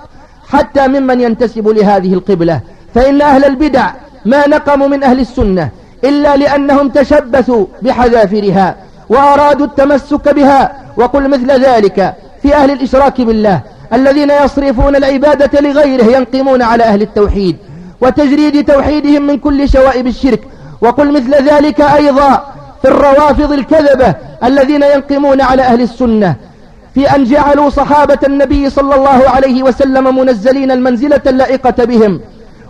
حتى ممن ينتسب لهذه القبلة. فإن أهل البدع ما نقموا من أهل السنة إلا لأنهم تشبثوا بحذافرها وأرادوا التمسك بها. وقل مثل ذلك. في أهل الإشراك بالله الذين يصرفون العبادة لغيره ينقمون على أهل التوحيد وتجريد توحيدهم من كل شوائب الشرك وقل مثل ذلك أيضا في الروافض الكذبة الذين ينقمون على أهل السنة. في أن جعلوا صحابة النبي صلى الله عليه وسلم منزلين المنزلة اللائقة بهم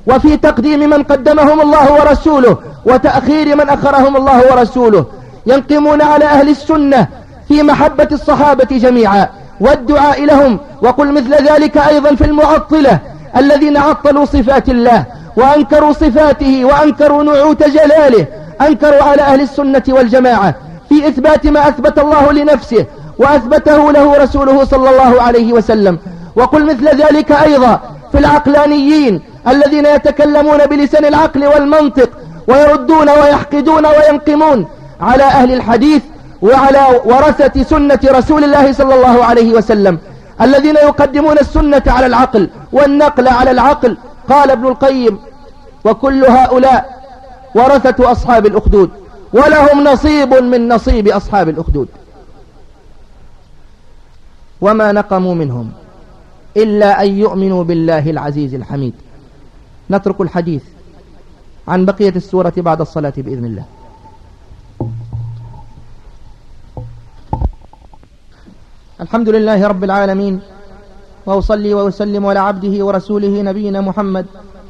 وفي تقديم من قدمهم الله ورسوله وتأخير من أخرهم الله ورسوله ينقمون على أهل السنة في محبة الصحابة جميعا. والدعاء لهم. وقل مثل ذلك أيضا في المعطلة. الذين عطلوا صفات الله وأنكروا صفاته وأنكروا نعوت جلاله أنكروا على أهل السنة والجماعة. في إثبات ما أثبت الله لنفسه وأثبته له رسوله صلى الله عليه وسلم. وقل مثل ذلك أيضا في العقلانيين الذين يتكلمون بلسان العقل والمنطق ويردون ويحقدون وينقمون. على أهل الحديث وعلى ورثة سنة رسول الله صلى الله عليه وسلم. الذين يقدمون السنة على العقل والنقل على العقل. قال ابن القيم وكل هؤلاء ورثة أصحاب الأخدود ولهم نصيب من نصيب أصحاب الأخدود. وما نقموا منهم إلا أن يؤمنوا بالله العزيز الحميد. نترك الحديث عن بقية السورة بعد الصلاة بإذن الله. الحمد لله رب العالمين وأصلي وأسلم على عبده ورسوله نبينا محمد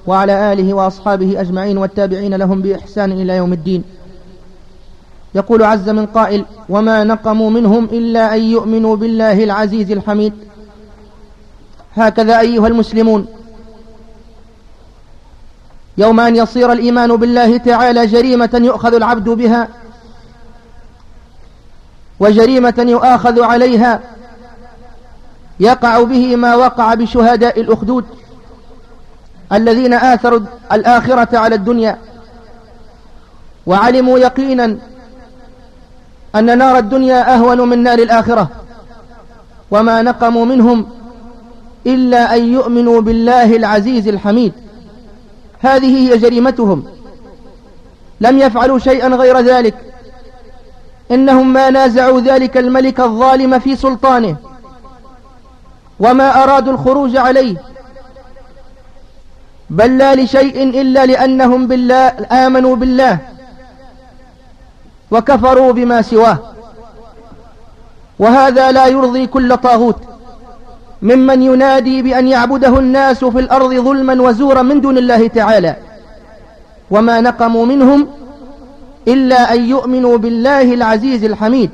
وعلى آله وأصحابه أجمعين والتابعين لهم بإحسان إلى يوم الدين. يقول عز من قائل وما نقموا منهم إلا أن يؤمنوا بالله العزيز الحميد هكذا أيها المسلمون يوم أن يصير الإيمان بالله تعالى جريمة يؤخذ العبد بها وجريمة يؤاخذ عليها يقع به ما وقع بشهداء الأخدود الذين آثروا الآخرة على الدنيا وعلموا يقينا أن نار الدنيا أهون من نار الآخرة وما نقموا منهم إلا أن يؤمنوا بالله العزيز الحميد. هذه هي جريمتهم. لم يفعلوا شيئا غير ذلك. إنهم ما نازعوا ذلك الملك الظالم في سلطانه. وما أرادوا الخروج عليه بل لا لشيء إلا لأنهم بالله آمنوا بالله وكفروا بما سواه. وهذا لا يرضي كل طاغوت ممن ينادي بأن يعبده الناس في الأرض ظلما وزورا من دون الله تعالى. وما نقموا منهم إلا أن يؤمنوا بالله العزيز الحميد.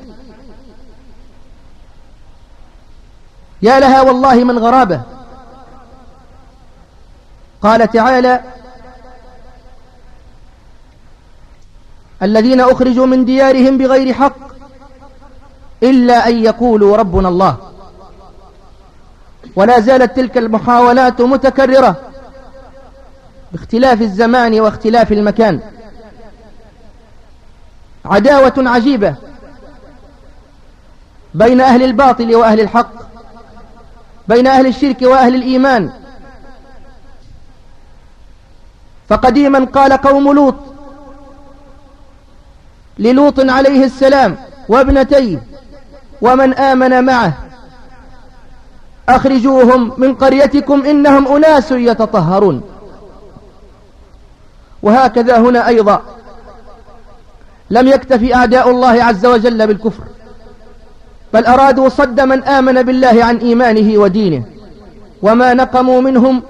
يا لها والله من غرابة. قال تعالى الذين أخرجوا من ديارهم بغير حق إلا أن يقولوا ربنا الله. ولا زالت تلك المحاولات متكررة باختلاف الزمان واختلاف المكان. عداوة عجيبة بين أهل الباطل وأهل الحق. بين أهل الشرك وأهل الإيمان. فقديما قال قوم لوط للوط عليه السلام وابنتيه ومن آمن معه أخرجوهم من قريتكم إنهم أناس يتطهرون. وهكذا هنا أيضا لم يكتفي أعداء الله عز وجل بالكفر. بل أرادوا صد من آمن بالله عن إيمانه ودينه وما نقموا منهم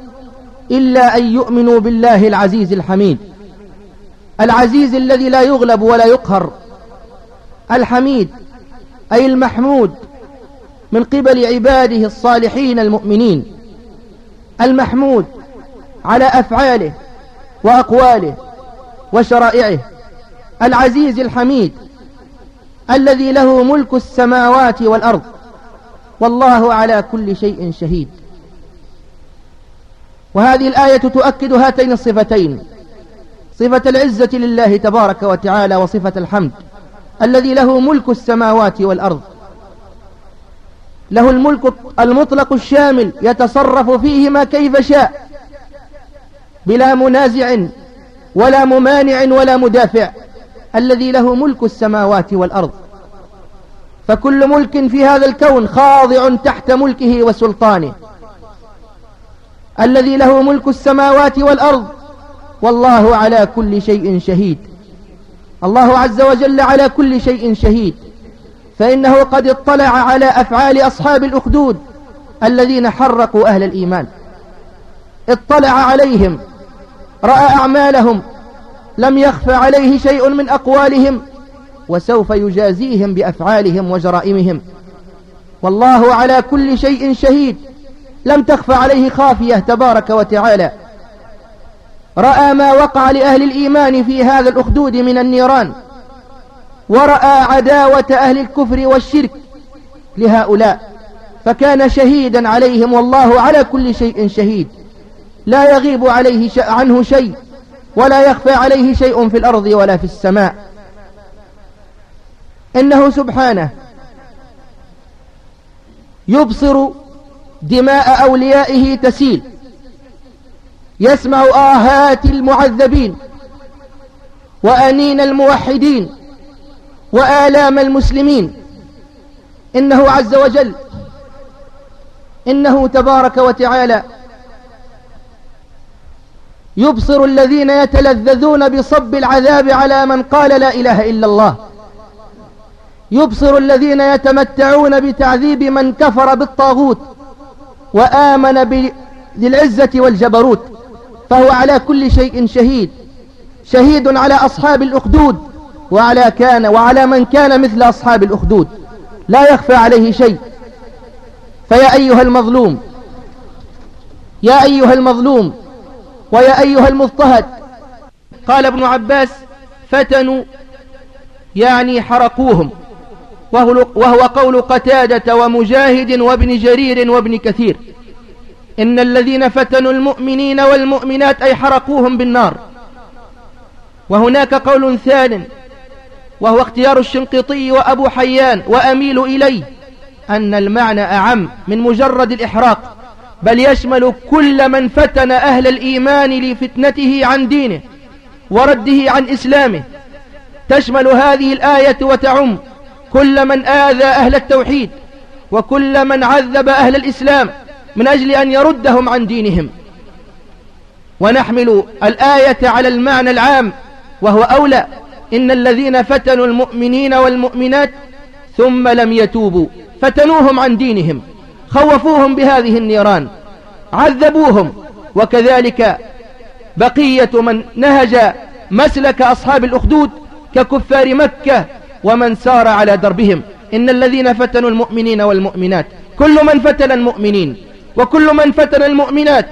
إلا أن يؤمنوا بالله العزيز الحميد. العزيز الذي لا يغلب ولا يقهر. الحميد أي المحمود من قبل عباده الصالحين المؤمنين. المحمود على أفعاله وأقواله وشرائعه. العزيز الحميد الذي له ملك السماوات والأرض. والله على كل شيء شهيد. وهذه الآية تؤكد هاتين الصفتين. صفة العزة لله تبارك وتعالى وصفة الحمد. الذي له ملك السماوات والأرض. له الملك المطلق الشامل يتصرف فيهما كيف شاء. بلا منازع ولا ممانع ولا مدافع. الذي له ملك السماوات والأرض. فكل ملك في هذا الكون خاضع تحت ملكه وسلطانه. الذي له ملك السماوات والأرض. والله على كل شيء شهيد. الله عز وجل على كل شيء شهيد. فإنه قد اطلع على أفعال أصحاب الأخدود الذين حرقوا أهل الإيمان. اطلع عليهم. رأى أعمالهم. لم يخف عليه شيء من أقوالهم وسوف يجازيهم بأفعالهم وجرائمهم. والله على كل شيء شهيد. لم تخف عليه خافية تبارك وتعالى. رأى ما وقع لأهل الإيمان في هذا الأخدود من النيران. ورأى عداوة أهل الكفر والشرك لهؤلاء. فكان شهيدا عليهم والله على كل شيء شهيد. لا يغيب عليه عنه شيء. ولا يخفى عليه شيء في الأرض ولا في السماء. إنه سبحانه يبصر دماء أوليائه تسيل يسمع آهات المعذبين وأنين الموحدين وآلام المسلمين. إنه عز وجل إنه تبارك وتعالى يبصر الذين يتلذذون بصب العذاب على من قال لا إله إلا الله. يبصر الذين يتمتعون بتعذيب من كفر بالطاغوت وآمن بذي العزة والجبروت فهو على كل شيء شهيد. شهيد على أصحاب الأخدود وعلى كان وعلى من كان مثل أصحاب الأخدود. لا يخفى عليه شيء. فيا أيها المظلوم يا أيها المظلوم ويا أيها المضطهد. قال ابن عباس فتنوا يعني حرقوهم. وهو قول قتادة ومجاهد وابن جرير وابن كثير. إن الذين فتنوا المؤمنين والمؤمنات أي حرقوهم بالنار. وهناك قول ثان وهو اختيار الشنقيطي وأبو حيان وأميل إليه أن المعنى أعم من مجرد الإحراق. بل يشمل كل من فتن أهل الإيمان لفتنته عن دينه ورده عن إسلامه. تشمل هذه الآية وتعم كل من آذى أهل التوحيد وكل من عذب أهل الإسلام من أجل أن يردهم عن دينهم. ونحمل الآية على المعنى العام وهو أولى إن الذين فتنوا المؤمنين والمؤمنات ثم لم يتوبوا فتنوهم عن دينهم. خوفوهم بهذه النيران عذبوهم وكذلك بقية من نهج مسلك أصحاب الأخدود ككفار مكة ومن سار على دربهم. إن الذين فتنوا المؤمنين والمؤمنات كل من فتن المؤمنين وكل من فتن المؤمنات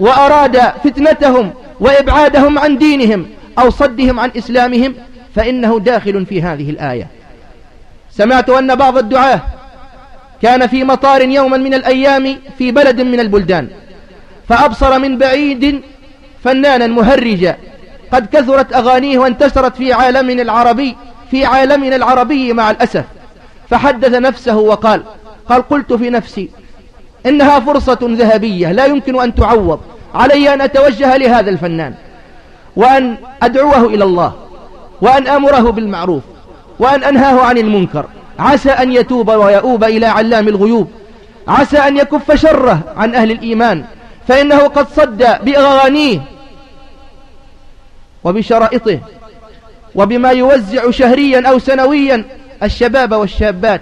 وأراد فتنتهم وإبعادهم عن دينهم أو صدهم عن إسلامهم فإنه داخل في هذه الآية. سمعت أن بعض الدعاة كان في مطار يوما من الأيام في بلد من البلدان فأبصر من بعيد فنانا مهرجا قد كثرت أغانيه وانتشرت في عالمنا العربي في عالمنا العربي مع الأسف فحدث نفسه وقال قال قلت في نفسي إنها فرصة ذهبية لا يمكن أن تعوض علي أن أتوجه لهذا الفنان وأن أدعوه إلى الله وأن أمره بالمعروف وأن أنهاه عن المنكر. عسى أن يتوب ويؤوب إلى علام الغيوب. عسى أن يكف شره عن أهل الإيمان. فإنه قد صد بأغانيه وبشرائطه وبما يوزع شهريا أو سنويا الشباب والشابات.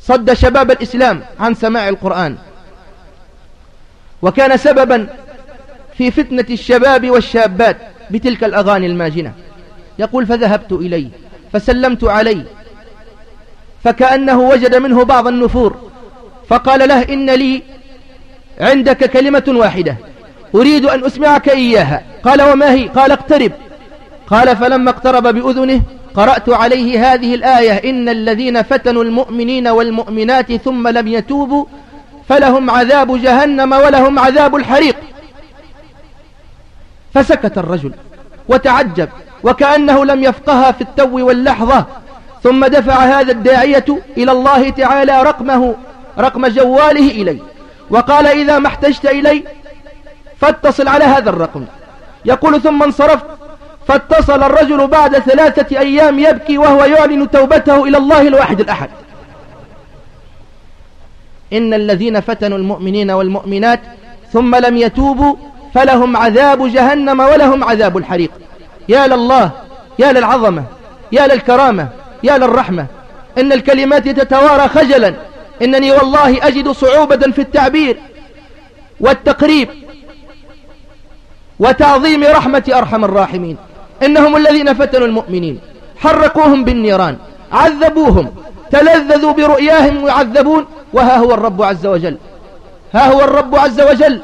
صد شباب الإسلام عن سماع القرآن. وكان سببا في فتنة الشباب والشابات بتلك الأغاني الماجنة. يقول فذهبت إليه فسلمت عليه فكأنه وجد منه بعض النفور. فقال له إن لي عندك كلمة واحدة. أريد أن أسمعك إياها. قال وما هي؟ قال اقترب. قال فلما اقترب بأذنه قرأت عليه هذه الآية. إن الذين فتنوا المؤمنين والمؤمنات ثم لم يتوبوا فلهم عذاب جهنم ولهم عذاب الحريق. فسكت الرجل وتعجب وكأنه لم يفقها في التو واللحظة. ثم دفع هذا الداعية إلى الله تعالى رقمه رقم جواله إلي. وقال إذا ما احتجت إلي فاتصل على هذا الرقم. يقول ثم انصرفت فاتصل الرجل بعد ثلاثة أيام يبكي وهو يعلن توبته إلى الله الواحد الأحد. إن الذين فتنوا المؤمنين والمؤمنات ثم لم يتوبوا فلهم عذاب جهنم ولهم عذاب الحريق. يا لله يا للعظمة يا للكرامة يا للرحمة إن الكلمات تتوارى خجلا. إنني والله أجد صعوبة في التعبير والتقريب وتعظيم رحمة أرحم الراحمين. إنهم الذين فتنوا المؤمنين. حرقوهم بالنيران عذبوهم تلذذوا برؤياهم يعذبون. وها هو الرب عز وجل؟ ها هو الرب عز وجل؟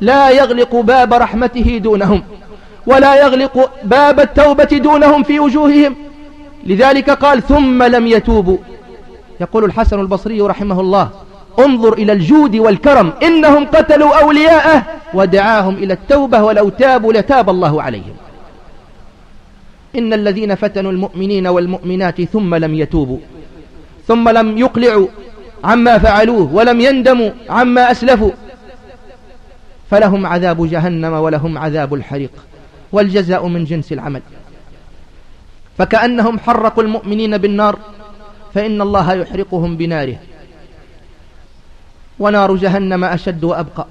لا يغلق باب رحمته دونهم ولا يغلق باب التوبة دونهم في وجوههم. لذلك قال ثم لم يتوبوا. يقول الحسن البصري رحمه الله انظر إلى الجود والكرم إنهم قتلوا أولياءه ودعاهم إلى التوبة ولو تابوا لتاب الله عليهم. إن الذين فتنوا المؤمنين والمؤمنات ثم لم يتوبوا ثم لم يقلعوا عما فعلوه ولم يندموا عما أسلفوا فلهم عذاب جهنم ولهم عذاب الحريق والجزاء من جنس العمل. فكأنهم حرقوا المؤمنين بالنار فإن الله يحرقهم بناره. ونار جهنم أشد وأبقى.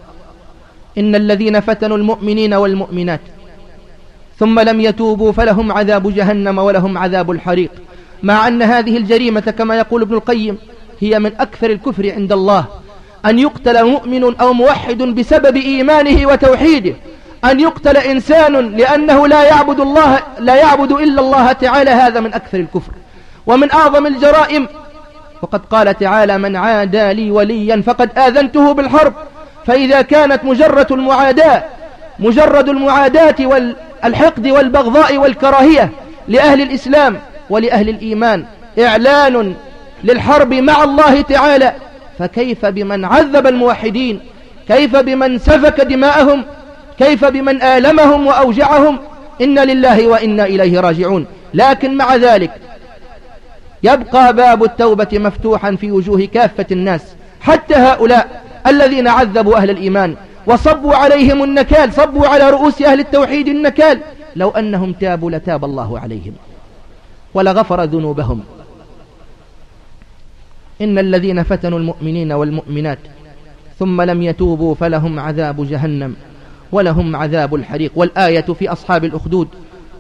إن الذين فتنوا المؤمنين والمؤمنات ثم لم يتوبوا فلهم عذاب جهنم ولهم عذاب الحريق. مع أن هذه الجريمة كما يقول ابن القيم هي من أكثر الكفر عند الله أن يقتل مؤمن أو موحد بسبب إيمانه وتوحيده. أن يقتل إنسان لأنه لا يعبد الله لا يعبد إلا الله تعالى هذا من أكثر الكفر. ومن أعظم الجرائم وقد قال تعالى من عادى لي وليا فقد آذنته بالحرب فإذا كانت مجرد المعاداة مجرد المعاداة والحقد والبغضاء والكراهية لأهل الإسلام ولأهل الإيمان إعلان للحرب مع الله تعالى. فكيف بمن عذب الموحدين؟ كيف بمن سفك دماءهم؟ كيف بمن آلمهم وأوجعهم؟ إن لله وإنا إليه راجعون. لكن مع ذلك يبقى باب التوبة مفتوحا في وجوه كافة الناس. حتى هؤلاء الذين عذبوا أهل الإيمان وصبوا عليهم النكال صبوا على رؤوس أهل التوحيد النكال لو أنهم تابوا لتاب الله عليهم ولغفر ذنوبهم. إن الذين فتنوا المؤمنين والمؤمنات ثم لم يتوبوا فلهم عذاب جهنم. ولهم عذاب الحريق والآية في أصحاب الأخدود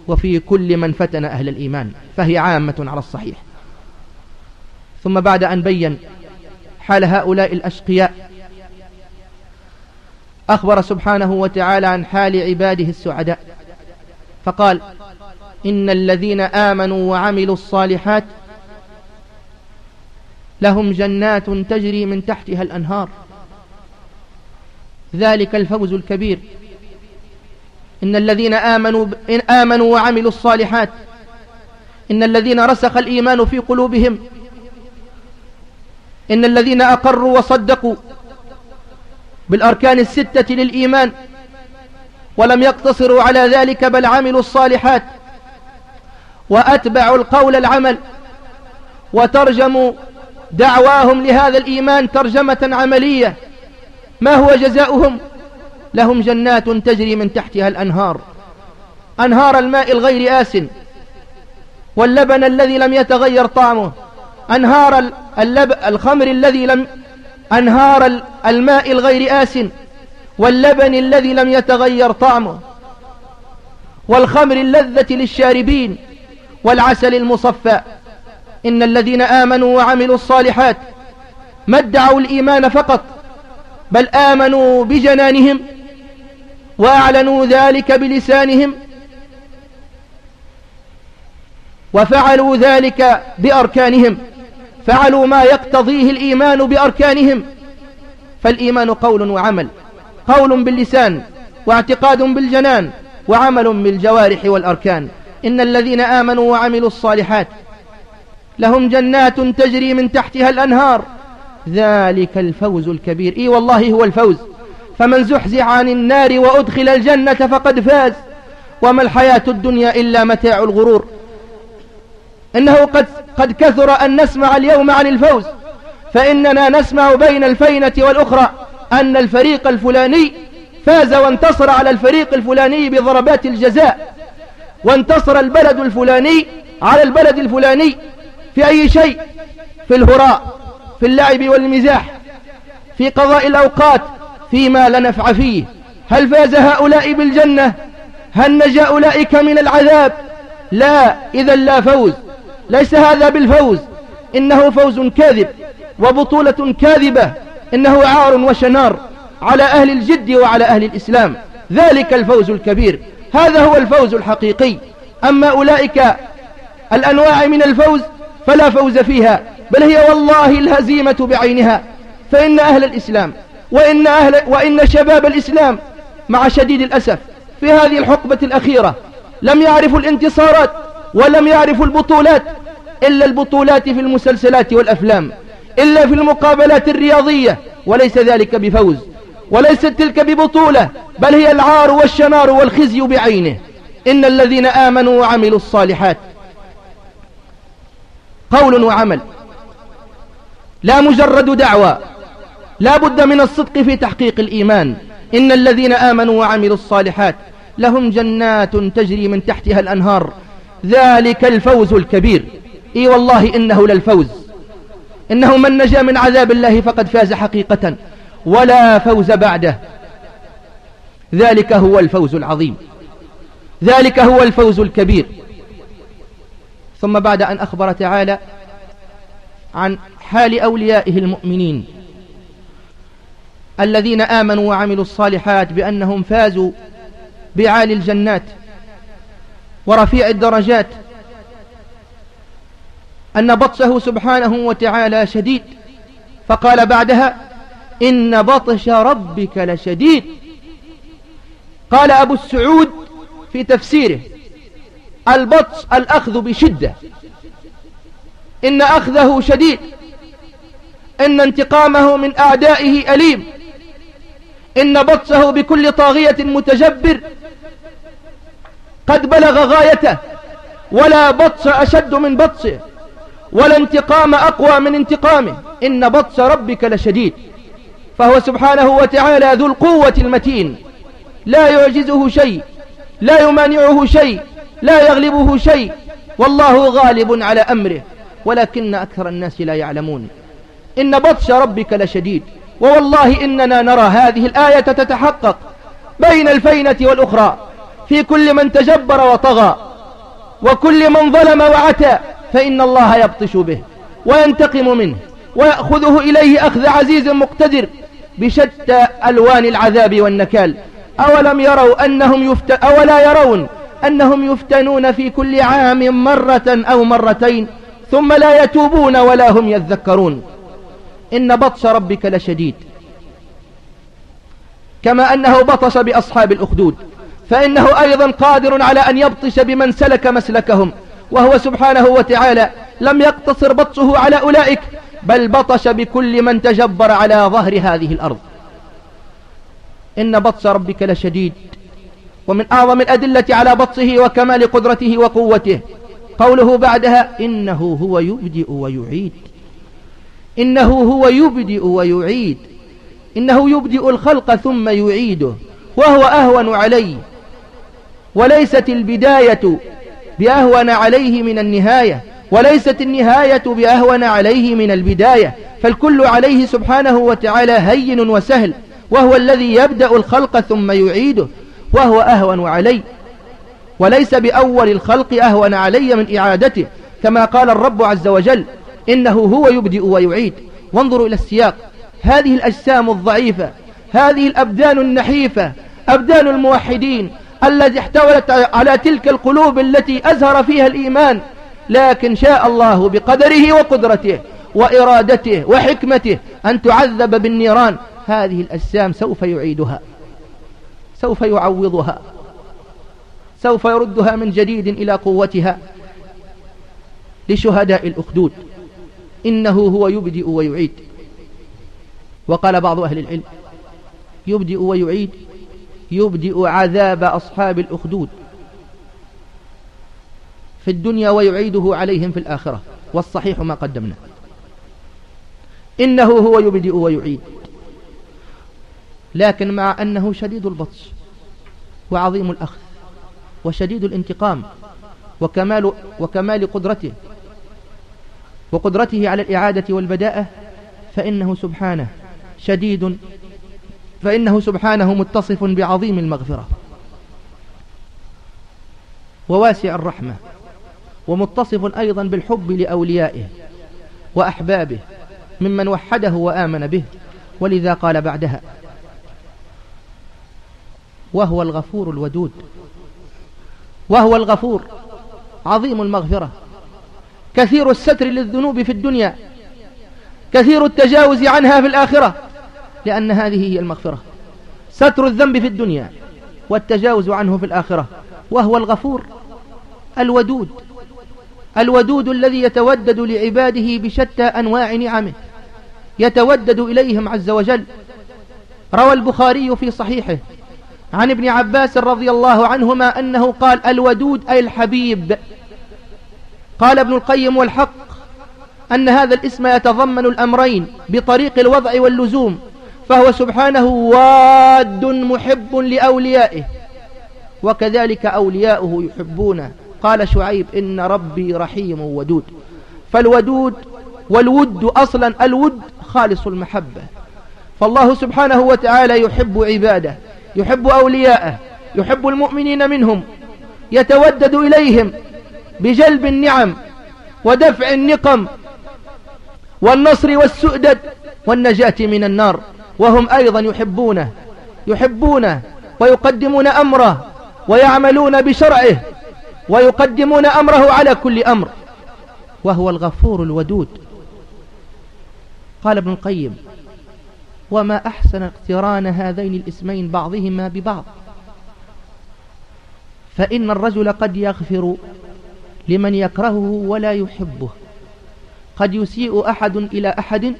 وفي كل من فتن أهل الإيمان فهي عامة على الصحيح. ثم بعد أن بين حال هؤلاء الأشقياء أخبر سبحانه وتعالى عن حال عباده السعداء فقال إن الذين آمنوا وعملوا الصالحات لهم جنات تجري من تحتها الأنهار. ذلك الفوز الكبير إن الذين آمنوا, إن آمنوا وعملوا الصالحات إن الذين رسخ الإيمان في قلوبهم إن الذين أقروا وصدقوا بالأركان الستة للإيمان ولم يقتصروا على ذلك بل عملوا الصالحات وأتبعوا القول العمل وترجموا دعواهم لهذا الإيمان ترجمة عملية. ما هو جزاؤهم؟ لهم جنات تجري من تحتها الأنهار. أنهار الماء الغير آس واللبن الذي لم يتغير طعمه. أنهار اللب الخمر الذي لم أنهار الماء الغير آس واللبن الذي لم يتغير طعمه. والخمر اللذة للشاربين. والعسل المصفى. إن الذين آمنوا وعملوا الصالحات. ما ادعوا الإيمان فقط. بل آمنوا بجنانهم. وأعلنوا ذلك بلسانهم وفعلوا ذلك بأركانهم. فعلوا ما يقتضيه الإيمان بأركانهم. فالإيمان قول وعمل قول باللسان واعتقاد بالجنان وعمل بالجوارح والأركان. إن الذين آمنوا وعملوا الصالحات لهم جنات تجري من تحتها الأنهار. ذلك الفوز الكبير. إي والله هو الفوز. فمن زحزح عن النار وأدخل الجنة فقد فاز. وما الحياة الدنيا إلا متاع الغرور. إنه قد, قد كثر أن نسمع اليوم عن الفوز. فإننا نسمع بين الفينة والأخرى أن الفريق الفلاني فاز وانتصر على الفريق الفلاني بضربات الجزاء. وانتصر البلد الفلاني على البلد الفلاني في أي شيء؟ في الهراء في اللعب والمزاح في قضاء الأوقات فيما لا نفع فيه. هل فاز هؤلاء بالجنة؟ هل نجا أولئك من العذاب؟ لا إذا لا فوز. ليس هذا بالفوز. إنه فوز كاذب وبطولة كاذبة. إنه عار وشنار على أهل الجد وعلى أهل الإسلام. ذلك الفوز الكبير. هذا هو الفوز الحقيقي. أما أولئك الأنواع من الفوز فلا فوز فيها. بل هي والله الهزيمة بعينها. فإن أهل الإسلام وإن, أهل وإن شباب الإسلام مع شديد الأسف في هذه الحقبة الأخيرة لم يعرفوا الانتصارات ولم يعرفوا البطولات إلا البطولات في المسلسلات والأفلام إلا في المقابلات الرياضية وليس ذلك بفوز وليست تلك ببطولة بل هي العار والشنار والخزي بعينه. إن الذين آمنوا وعملوا الصالحات قول وعمل لا مجرد دعوة لا بد من الصدق في تحقيق الإيمان. إن الذين آمنوا وعملوا الصالحات لهم جنات تجري من تحتها الأنهار. ذلك الفوز الكبير. إي والله إنه للفوز. إنه من نجا من عذاب الله فقد فاز حقيقة ولا فوز بعده. ذلك هو الفوز العظيم. ذلك هو الفوز الكبير. ثم بعد أن أخبر تعالى عن حال أوليائه المؤمنين. الذين آمنوا وعملوا الصالحات بأنهم فازوا بعالي الجنات ورفيع الدرجات أن بطشه سبحانه وتعالى شديد فقال بعدها إن بطش ربك لشديد قال أبو السعود في تفسيره البطش الأخذ بشدة إن أخذه شديد إن انتقامه من أعدائه أليم إن بطشه بكل طاغية متجبر. قد بلغ غايته ولا بطش أشد من بطشه ولا انتقام أقوى من انتقامه. إن بطش ربك لشديد. فهو سبحانه وتعالى ذو القوة المتين. لا يعجزه شيء لا يمانعه شيء لا يغلبه شيء. والله غالب على أمره ولكن أكثر الناس لا يعلمون. إن بطش ربك لشديد. ووالله إننا نرى هذه الآية تتحقق بين الفينة والأخرى. في كل من تجبر وطغى وكل من ظلم وعتى فإن الله يبطش به وينتقم منه ويأخذه إليه أخذ عزيز مقتدر بشتى ألوان العذاب والنكال. أولم يروا أنهم يفت... أولا يرون أنهم يفتنون في كل عام مرة أو مرتين ثم لا يتوبون ولا هم يذكرون. إن بطش ربك لشديد. كما أنه بطش بأصحاب الأخدود. فإنه أيضا قادر على أن يبطش بمن سلك مسلكهم. وهو سبحانه وتعالى لم يقتصر بطشه على أولئك بل بطش بكل من تجبر على ظهر هذه الأرض. إن بطش ربك لشديد. ومن أعظم الأدلة على بطشه وكمال قدرته وقوته. قوله بعدها إنه هو يبدئ ويعيد. إنه هو يبدئ ويعيد. إنه يبدئ الخلق ثم يعيده. وهو أهون عليه. وليست البداية بأهون عليه من النهاية. وليست النهاية بأهون عليه من البداية. فالكل عليه سبحانه وتعالى هين وسهل. وهو الذي يبدأ الخلق ثم يعيده. وهو أهون علي وليس بأول الخلق أهون علي من إعادته. كما قال الرب عز وجل إنه هو يبدئ ويعيد. وانظروا إلى السياق. هذه الأجسام الضعيفة هذه الأبدان النحيفة أبدان الموحدين التي احتولت على تلك القلوب التي أزهر فيها الإيمان. لكن شاء الله بقدره وقدرته وإرادته وحكمته أن تعذب بالنيران. هذه الأجسام سوف يعيدها سوف يعوضها سوف يردها من جديد إلى قوتها لشهداء الأخدود. إنه هو يبدئ ويعيد. وقال بعض أهل العلم يبدئ ويعيد يبدئ عذاب أصحاب الأخدود. في الدنيا ويعيده عليهم في الآخرة والصحيح ما قدمنا. إنه هو يبدئ ويعيد. لكن مع أنه شديد البطش وعظيم الأخذ وشديد الانتقام وكمال, وكمال قدرته وقدرته على الإعادة والبداءة فإنه سبحانه شديد فإنه سبحانه متصف بعظيم المغفرة. وواسع الرحمة ومتصف أيضا بالحب لأوليائه وأحبابه ممن وحده وآمن به ولذا قال بعدها وهو الغفور الودود وهو الغفور عظيم المغفرة. كثير الستر للذنوب في الدنيا كثير التجاوز عنها في الآخرة لأن هذه هي المغفرة. ستر الذنب في الدنيا والتجاوز عنه في الآخرة وهو الغفور الودود الودود الذي يتودد لعباده بشتى أنواع نعمه يتودد إليهم عز وجل. روى البخاري في صحيحه عن ابن عباس رضي الله عنهما أنه قال الودود أي الحبيب. قال ابن القيم والحق أن هذا الاسم يتضمن الأمرين بطريق الوضع واللزوم فهو سبحانه واد محب لأوليائه وكذلك أولياؤه يحبونه. قال شعيب إن ربي رحيم ودود. فالودود والود أصلا الود خالص المحبة. فالله سبحانه وتعالى يحب عباده يحب أولياءه يحب المؤمنين منهم يتودد إليهم بجلب النعم ودفع النقم والنصر والسؤدد والنجاة من النار وهم أيضا يحبونه يحبونه ويقدمون أمره ويعملون بشرعه ويقدمون أمره على كل أمر وهو الغفور الودود. قال ابن القيم وما أحسن اقتران هذين الاسمين بعضهما ببعض فإن الرجل قد يغفر لمن يكرهه ولا يحبه. قد يسيء أحد إلى أحد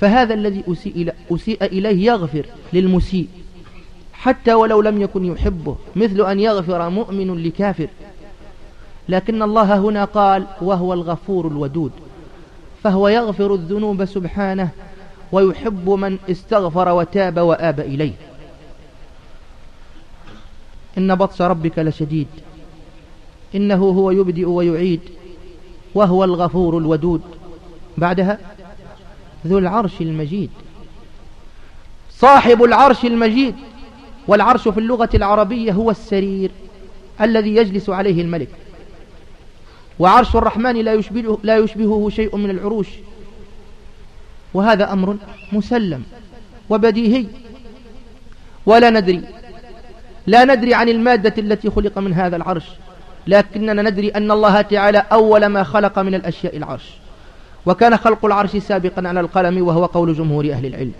فهذا الذي أسيء, أسيء إليه يغفر للمسيء حتى ولو لم يكن يحبه مثل أن يغفر مؤمن لكافر. لكن الله هنا قال وهو الغفور الودود فهو يغفر الذنوب سبحانه ويحب من استغفر وتاب وآب إليه. إن بطش ربك لشديد. إنه هو يبدئ ويعيد وهو الغفور الودود. بعدها ذو العرش المجيد. صاحب العرش المجيد والعرش في اللغة العربية هو السرير الذي يجلس عليه الملك. وعرش الرحمن لا يشبهه, لا يشبهه شيء من العروش. وهذا أمر مسلم وبديهي. ولا ندري لا ندري عن المادة التي خلق من هذا العرش. لكننا ندري أن الله تعالى أول ما خلق من الأشياء العرش. وكان خلق العرش سابقا على القلم وهو قول جمهور أهل العلم.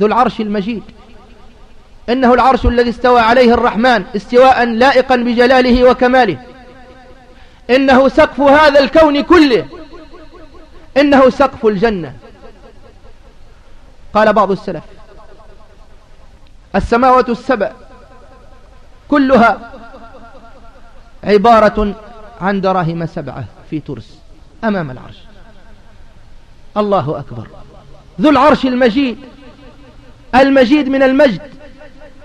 ذو العرش المجيد. إنه العرش الذي استوى عليه الرحمن استواء لائقا بجلاله وكماله. إنه سقف هذا الكون كله. إنه سقف الجنة. قال بعض السلف السماوات السبع كلها عبارة عن دراهم سبعة في ترس أمام العرش. الله أكبر. ذو العرش المجيد. المجيد من المجد.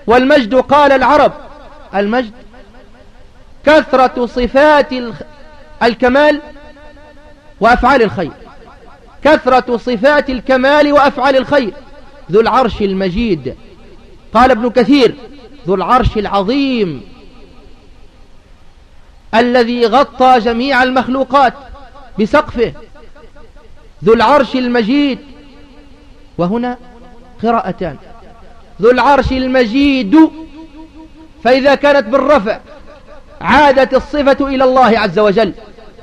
والمجد قال العرب. المجد كثرة صفات الكمال وأفعال الخير. كثرة صفات الكمال وأفعال الخير. ذو العرش المجيد. قال ابن كثير. ذو العرش العظيم. الذي غطى جميع المخلوقات بسقفه ذو العرش المجيد. وهنا قراءتان. ذو العرش المجيد. فإذا كانت بالرفع عادت الصفة إلى الله عز وجل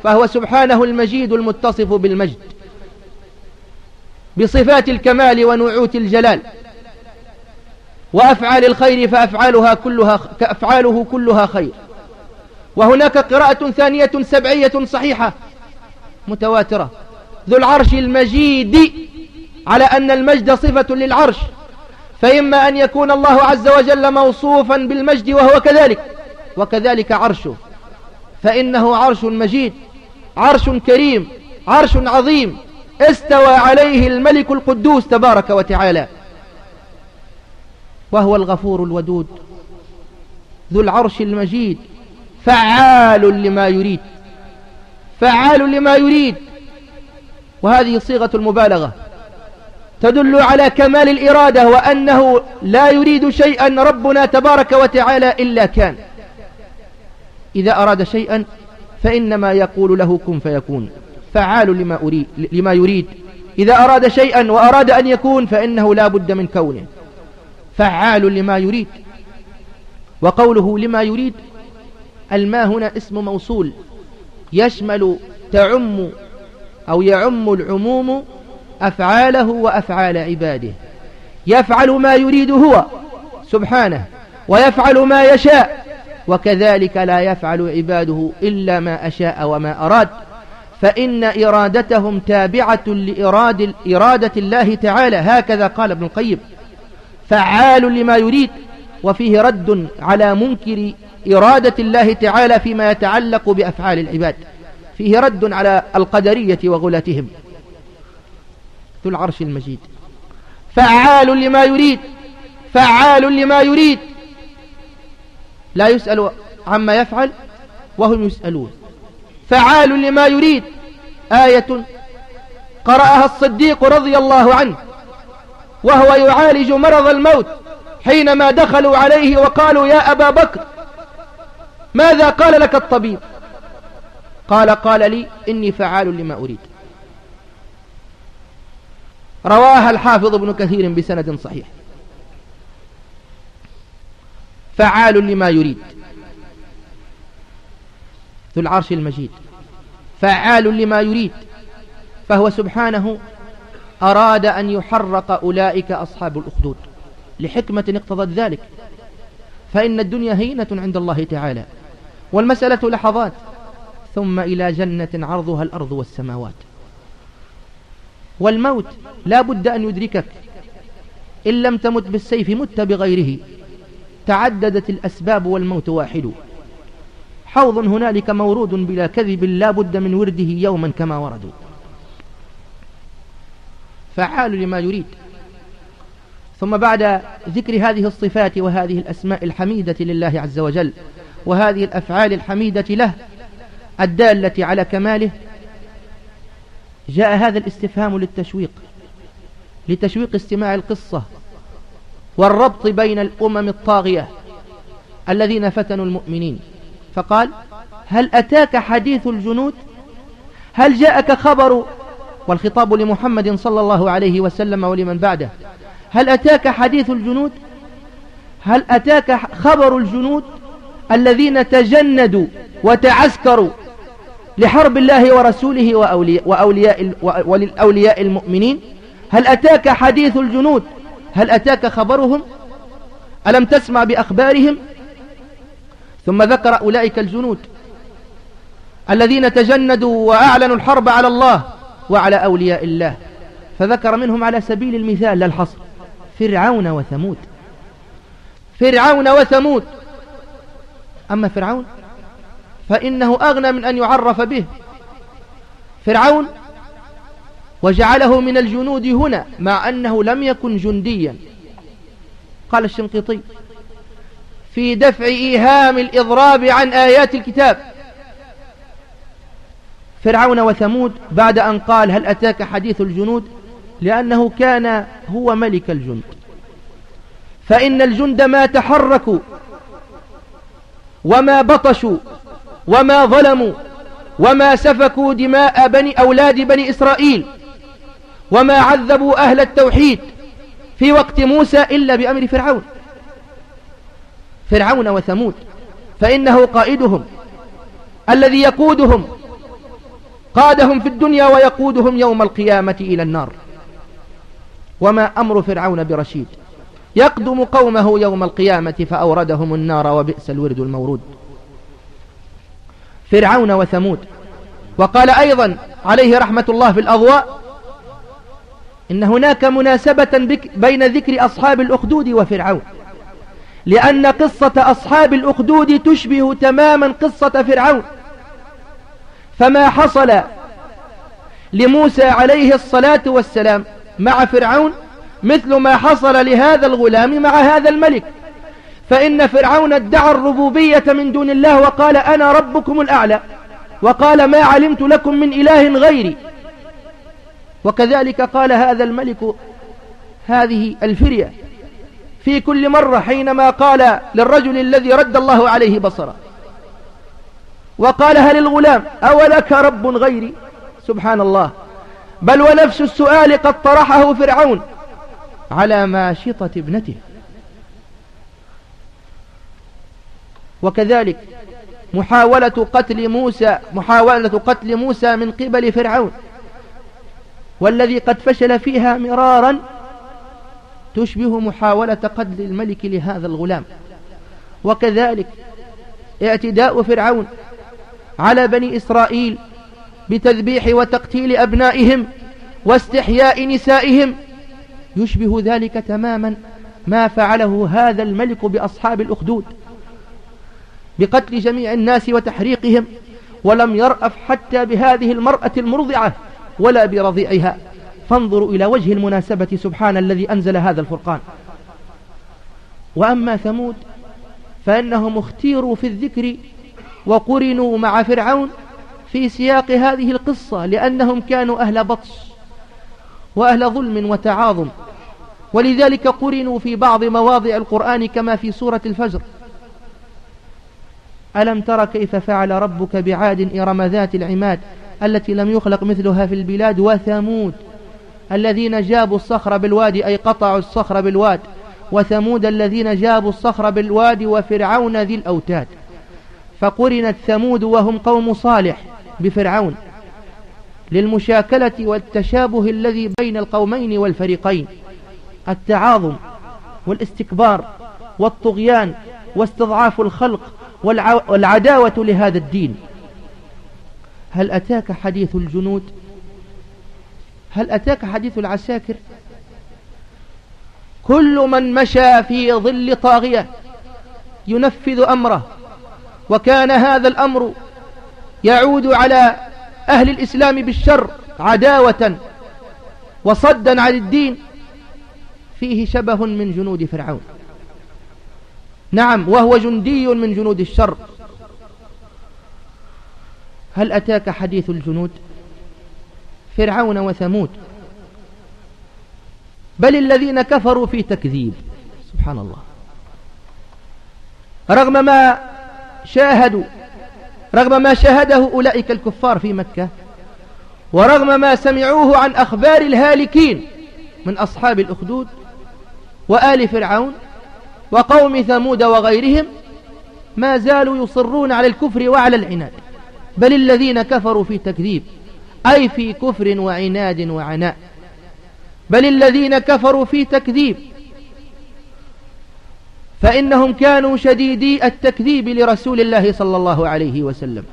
فهو سبحانه المجيد المتصف بالمجد. بصفات الكمال ونعوت الجلال. وأفعال الخير فأفعالها كلها كأفعاله كلها خير. وهناك قراءة ثانية سبعية صحيحة متواترة. ذو العرش المجيد على أن المجد صفة للعرش فإما أن يكون الله عز وجل موصوفا بالمجد وهو كذلك وكذلك عرشه. فإنه عرش مجيد عرش كريم عرش عظيم استوى عليه الملك القدوس تبارك وتعالى. وهو الغفور الودود. ذو العرش المجيد فعال لما يريد. فعال لما يريد. وهذه صيغة المبالغة. تدل على كمال الإرادة وأنه لا يريد شيئا ربنا تبارك وتعالى إلا كان. إذا أراد شيئا فإنما يقول له كن فيكون. فعال لما, أريد لما يريد. إذا أراد شيئا وأراد أن يكون فإنه لا بد من كونه. فعال لما يريد. وقوله لما يريد الماء هنا اسم موصول. يشمل تعم أو يعم العموم أفعاله وأفعال عباده. يفعل ما يريد هو سبحانه ويفعل ما يشاء وكذلك لا يفعل عباده إلا ما أشاء وما أراد. فإن إرادتهم تابعة لإرادة إرادة الله تعالى هكذا قال ابن القيم. فعال لما يريد وفيه رد على منكر إرادة الله تعالى فيما يتعلق بأفعال العباد. فيه رد على القدرية وغلاتهم ذو العرش المجيد. فعال لما يريد. فعال لما يريد. لا يسأل عما يفعل وهم يسألون. فعال لما يريد. آية قرأها الصديق رضي الله عنه. وهو يعالج مرض الموت حينما دخلوا عليه وقالوا يا أبا بكر ماذا قال لك الطبيب؟ قال قال لي إني فعال لما أريد. رواها الحافظ ابن كثير بسند صحيح. فعال لما يريد. ذو العرش المجيد. فعال لما يريد. فهو سبحانه أراد أن يحرق أولئك أصحاب الأخدود. لحكمة اقتضت ذلك. فإن الدنيا هينة عند الله تعالى. والمسألة لحظات. ثم إلى جنة عرضها الأرض والسماوات. والموت لا بد أن يدركك. إن لم تمت بالسيف مت بغيره. تعددت الأسباب والموت واحد. حوض هنالك مورود بلا كذب لا بد من ورده يوما كما وردوا. فعال لما يريد. ثم بعد ذكر هذه الصفات وهذه الأسماء الحميدة لله عز وجل وهذه الأفعال الحميدة له الدالة على كماله. جاء هذا الاستفهام للتشويق لتشويق استماع القصة والربط بين الأمم الطاغية الذين فتنوا المؤمنين. فقال هل أتاك حديث الجنود؟ هل جاءك خبر؟ والخطاب لمحمد صلى الله عليه وسلم ولمن بعده هل أتاك حديث الجنود؟ هل أتاك خبر الجنود؟ الذين تجندوا وتعسكروا لحرب الله ورسوله وأولياء, وأولياء, وللأولياء المؤمنين. هل أتاك حديث الجنود؟ هل أتاك خبرهم؟ ألم تسمع بأخبارهم؟ ثم ذكر أولئك الجنود الذين تجندوا وأعلنوا الحرب على الله وعلى أولياء الله. فذكر منهم على سبيل المثال للحصر فرعون وثمود. فرعون وثمود. أما فرعون؟ فإنه أغنى من أن يعرف به. فرعون وجعله من الجنود هنا مع أنه لم يكن جنديا. قال الشنقيطي في دفع إيهام الإضراب عن آيات الكتاب. فرعون وثمود بعد أن قال هل أتاك حديث الجنود؟ لأنه كان هو ملك الجند. فإن الجند ما تحركوا وما بطشوا وما ظلموا وما سفكوا دماء بني أولاد بني إسرائيل وما عذبوا أهل التوحيد في وقت موسى إلا بأمر فرعون. فرعون وثمود فإنه قائدهم الذي يقودهم قادهم في الدنيا ويقودهم يوم القيامة إلى النار. وما أمر فرعون برشيد؟ يقدم قومه يوم القيامة فأوردهم النار وبئس الورد المورود. فرعون وثمود. وقال أيضا عليه رحمة الله في الأضواء إن هناك مناسبة بين ذكر أصحاب الأخدود وفرعون. لأن قصة أصحاب الأخدود تشبه تماما قصة فرعون. فما حصل لموسى عليه الصلاة والسلام مع فرعون مثل ما حصل لهذا الغلام مع هذا الملك. فإن فرعون ادعى الربوبية من دون الله وقال أنا ربكم الأعلى وقال ما علمت لكم من إله غيري. وكذلك قال هذا الملك هذه الفرية في كل مرة حينما قال للرجل الذي رد الله عليه بصره وقالها للغلام أولك رب غيري؟ سبحان الله. بل ونفس السؤال قد طرحه فرعون. على ماشطة ابنته. وكذلك محاولة قتل موسى محاولة قتل موسى من قبل فرعون. والذي قد فشل فيها مرارا تشبه محاولة قتل الملك لهذا الغلام. وكذلك اعتداء فرعون على بني إسرائيل بتذبيح وتقتيل أبنائهم واستحياء نسائهم يشبه ذلك تماما ما فعله هذا الملك بأصحاب الأخدود بقتل جميع الناس وتحريقهم ولم يرأف حتى بهذه المرأة المرضعة ولا برضيعها. فانظروا إلى وجه المناسبة سبحان الذي أنزل هذا الفرقان. وأما ثمود فإنهم اختيروا في الذكر وقرنوا مع فرعون في سياق هذه القصة لأنهم كانوا أهل بطش. وأهل ظلم وتعاظم. ولذلك قرنوا في بعض مواضع القرآن كما في سورة الفجر. ألم تر كيف فعل ربك بعاد إرم ذات العماد التي لم يخلق مثلها في البلاد وثمود الذين جابوا الصخر بالوادي أي قطعوا الصخر بالواد. وثمود الذين جابوا الصخر بالوادي وفرعون ذي الأوتاد. فقرنت ثمود وهم قوم صالح بفرعون. للمشاكلة والتشابه الذي بين القومين والفريقين. التعاظم والاستكبار والطغيان واستضعاف الخلق والعداوة لهذا الدين. هل أتاك حديث الجنود؟ هل أتاك حديث العساكر؟ كل من مشى في ظل طاغية ينفذ أمره وكان هذا الأمر يعود على أهل الإسلام بالشر عداوة وصدا عن الدين فيه شبه من جنود فرعون. نعم وهو جندي من جنود الشر. هل أتاك حديث الجنود؟ فرعون وثمود. بل الذين كفروا في تكذيب. سبحان الله. رغم ما شاهدوا رغم ما شاهده أولئك الكفار في مكة ورغم ما سمعوه عن أخبار الهالكين من أصحاب الأخدود وآل فرعون وقوم ثمود وغيرهم ما زالوا يصرون على الكفر وعلى العناد. بل الذين كفروا في تكذيب أي في كفر وعناد وعناء. بل الذين كفروا في تكذيب فإنهم كانوا شديدي التكذيب لرسول الله صلى الله عليه وسلم.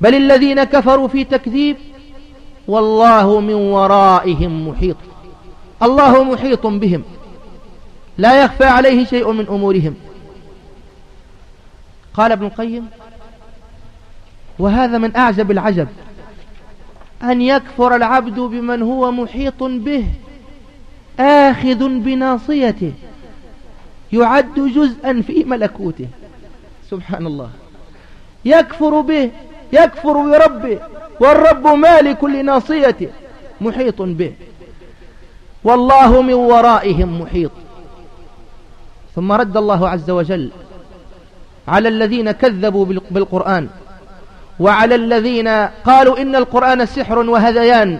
بل الذين كفروا في تكذيب والله من ورائهم محيط. الله محيط بهم. لا يخفى عليه شيء من أمورهم. قال ابن القيم وهذا من أعجب العجب أن يكفر العبد بمن هو محيط به آخذ بناصيته. يعد جزءا في ملكوته. سبحان الله. يكفر به يكفر بربه والرب مالك لناصيته. محيط به. والله من ورائهم محيط. ثم رد الله عز وجل على الذين كذبوا بالقرآن. وعلى الذين قالوا إن القرآن سحر وهذيان.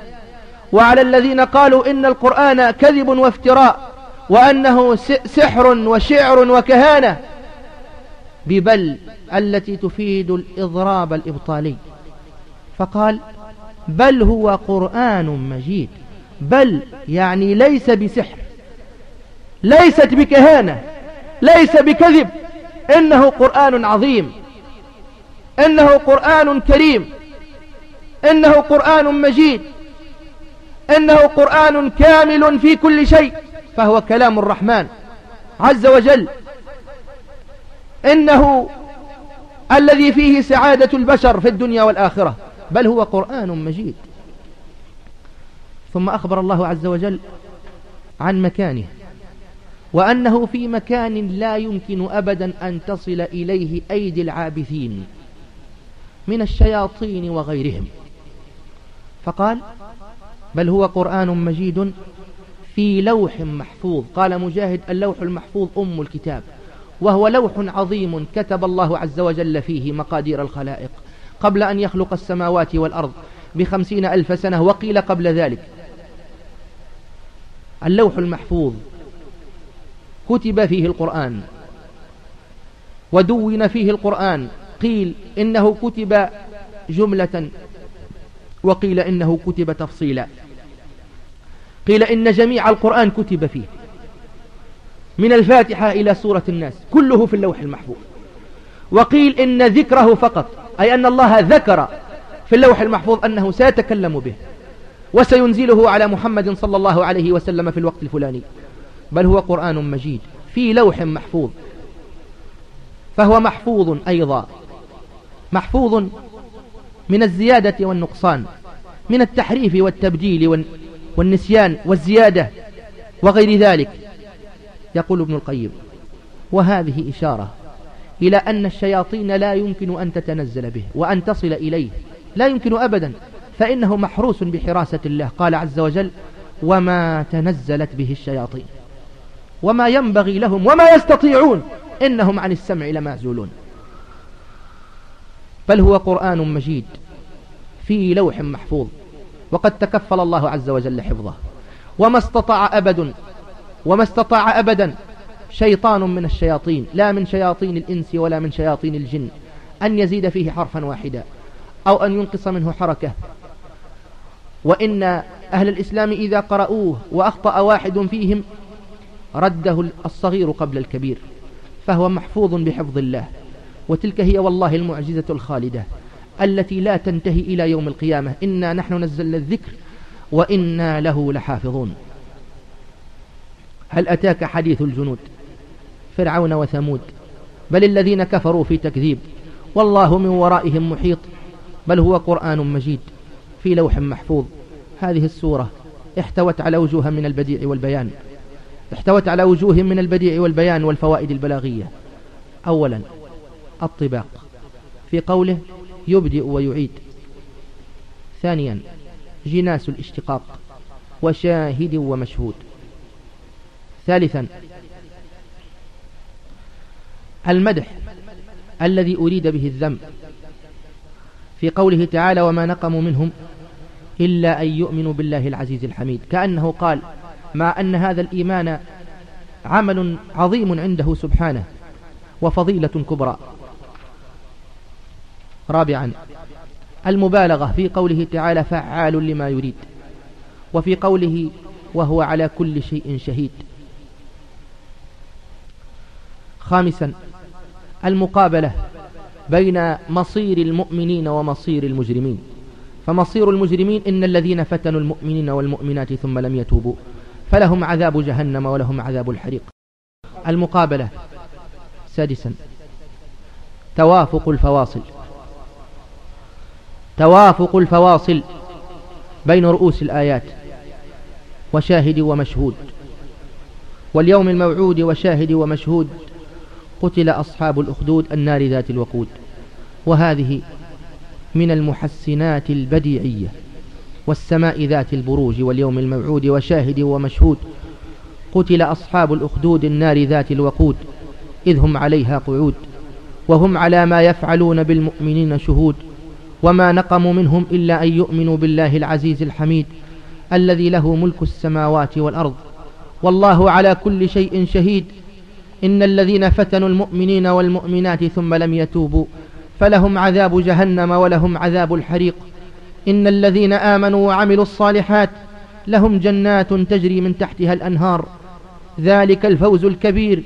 وعلى الذين قالوا إن القرآن كذب وافتراء. وأنه سحر وشعر وكهانة. ببل التي تفيد الإضراب الإبطالي. فقال بل هو قرآن مجيد. بل يعني ليس بسحر. ليست بكهانة. ليس بكذب. إنه قرآن عظيم. إنه قرآن كريم. إنه قرآن مجيد. إنه قرآن كامل في كل شيء. فهو كلام الرحمن عز وجل. إنه الذي فيه سعادة البشر في الدنيا والآخرة بل هو قرآن مجيد. ثم أخبر الله عز وجل عن مكانه وأنه في مكان لا يمكن أبدا أن تصل إليه أيدي العابثين من الشياطين وغيرهم. فقال بل هو قرآن مجيد في لوح محفوظ. قال مجاهد اللوح المحفوظ أم الكتاب. وهو لوح عظيم كتب الله عز وجل فيه مقادير الخلائق. قبل أن يخلق السماوات والأرض بخمسين ألف سنة وقيل قبل ذلك. اللوح المحفوظ كتب فيه القرآن. ودون فيه القرآن. قيل إنه كتب جملة وقيل إنه كتب تفصيلا. قيل إن جميع القرآن كتب فيه. من الفاتحة إلى سورة الناس كله في اللوح المحفوظ. وقيل إن ذكره فقط أي أن الله ذكر في اللوح المحفوظ أنه سيتكلم به. وسينزله على محمد صلى الله عليه وسلم في الوقت الفلاني. بل هو قرآن مجيد في لوح محفوظ. فهو محفوظ أيضا. محفوظ من الزيادة والنقصان من التحريف والتبديل والنسيان والزيادة وغير ذلك. يقول ابن القيم وهذه إشارة إلى أن الشياطين لا يمكن أن تتنزل به وأن تصل إليه. لا يمكن أبدا فإنه محروس بحراسة الله. قال عز وجل وما تنزلت به الشياطين وما ينبغي لهم وما يستطيعون إنهم عن السمع لمعزولون بل هو قرآن مجيد في لوح محفوظ. وقد تكفل الله عز وجل حفظه. وما استطاع أبد وما استطاع أبدا شيطان من الشياطين لا من شياطين الإنس ولا من شياطين الجن أن يزيد فيه حرفا واحدا أو أن ينقص منه حركة. وإن أهل الإسلام إذا قرأوه وأخطأ واحد فيهم رده الصغير قبل الكبير فهو محفوظ بحفظ الله. وتلك هي والله المعجزة الخالدة. التي لا تنتهي إلى يوم القيامة. إنا نحن نزلنا الذكر وإنا له لحافظون. هل أتاك حديث الجنود؟ فرعون وثمود. بل الذين كفروا في تكذيب. والله من ورائهم محيط. بل هو قرآن مجيد في لوح محفوظ. هذه السورة احتوت على وجوه من البديع والبيان. احتوت على وجوه من البديع والبيان والفوائد البلاغية. أولا الطباق. في قوله يبدئ ويعيد. ثانيا جناس الاشتقاق وشاهد ومشهود. ثالثا المدح الذي أريد به الذم في قوله تعالى وما نقموا منهم إلا أن يؤمنوا بالله العزيز الحميد كأنه قال مع أن هذا الإيمان عمل عظيم عنده سبحانه وفضيلة كبرى رابعا المبالغة في قوله تعالى فعال لما يريد وفي قوله وهو على كل شيء شهيد. خامسا المقابلة بين مصير المؤمنين ومصير المجرمين. فمصير المجرمين إن الذين فتنوا المؤمنين والمؤمنات ثم لم يتوبوا فلهم عذاب جهنم ولهم عذاب الحريق. المقابلة سادسا توافق الفواصل. توافق الفواصل بين رؤوس الآيات وشاهد ومشهود واليوم الموعود وشاهد ومشهود قتل أصحاب الأخدود النار ذات الوقود. وهذه من المحسنات البديعية والسماء ذات البروج واليوم الموعود وشاهد ومشهود. قتل أصحاب الأخدود النار ذات الوقود إذ هم عليها قعود وهم على ما يفعلون بالمؤمنين شهود. وما نقموا منهم إلا أن يؤمنوا بالله العزيز الحميد الذي له ملك السماوات والأرض. والله على كل شيء شهيد. إن الذين فتنوا المؤمنين والمؤمنات ثم لم يتوبوا فلهم عذاب جهنم ولهم عذاب الحريق. إن الذين آمنوا وعملوا الصالحات لهم جنات تجري من تحتها الأنهار. ذلك الفوز الكبير.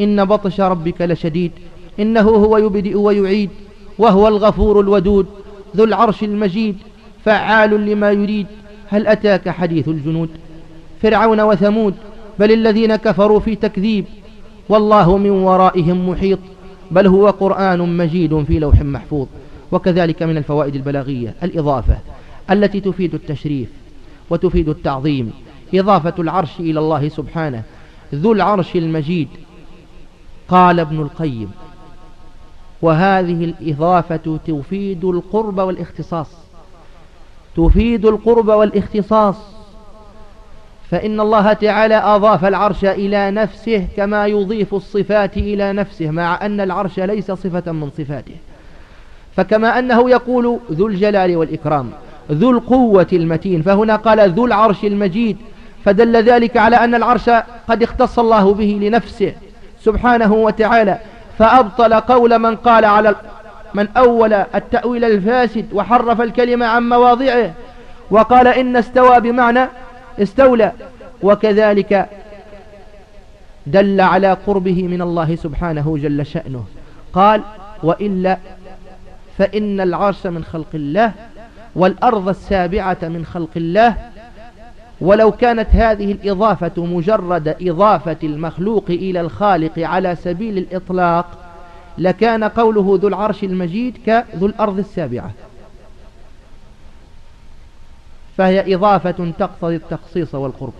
إن بطش ربك لشديد. إنه هو يبدئ ويعيد. وهو الغفور الودود. ذو العرش المجيد فعال لما يريد. هل أتاك حديث الجنود؟ فرعون وثمود بل الذين كفروا في تكذيب. والله من ورائهم محيط بل هو قرآن مجيد في لوح محفوظ. وكذلك من الفوائد البلاغية الإضافة التي تفيد التشريف وتفيد التعظيم. إضافة العرش إلى الله سبحانه ذو العرش المجيد. قال ابن القيم وهذه الإضافة تفيد القرب والاختصاص. تفيد القرب والاختصاص. فإن الله تعالى أضاف العرش إلى نفسه كما يضيف الصفات إلى نفسه مع أن العرش ليس صفة من صفاته. فكما أنه يقول ذو الجلال والإكرام ذو القوة المتين. فهنا قال ذو العرش المجيد. فدل ذلك على أن العرش قد اختص الله به لنفسه سبحانه وتعالى. فأبطل قول من قال على من أول التأويل الفاسد وحرف الكلمة عن مواضعه وقال إن استوى بمعنى استولى وكذلك دل على قربه من الله سبحانه جل شأنه. قال وإلا فإن العرش من خلق الله والأرض السابعة من خلق الله ولو كانت هذه الإضافة مجرد إضافة المخلوق إلى الخالق على سبيل الإطلاق لكان قوله ذو العرش المجيد كذو الأرض السابعة. فهي إضافة تقتضي التخصيص والقرب.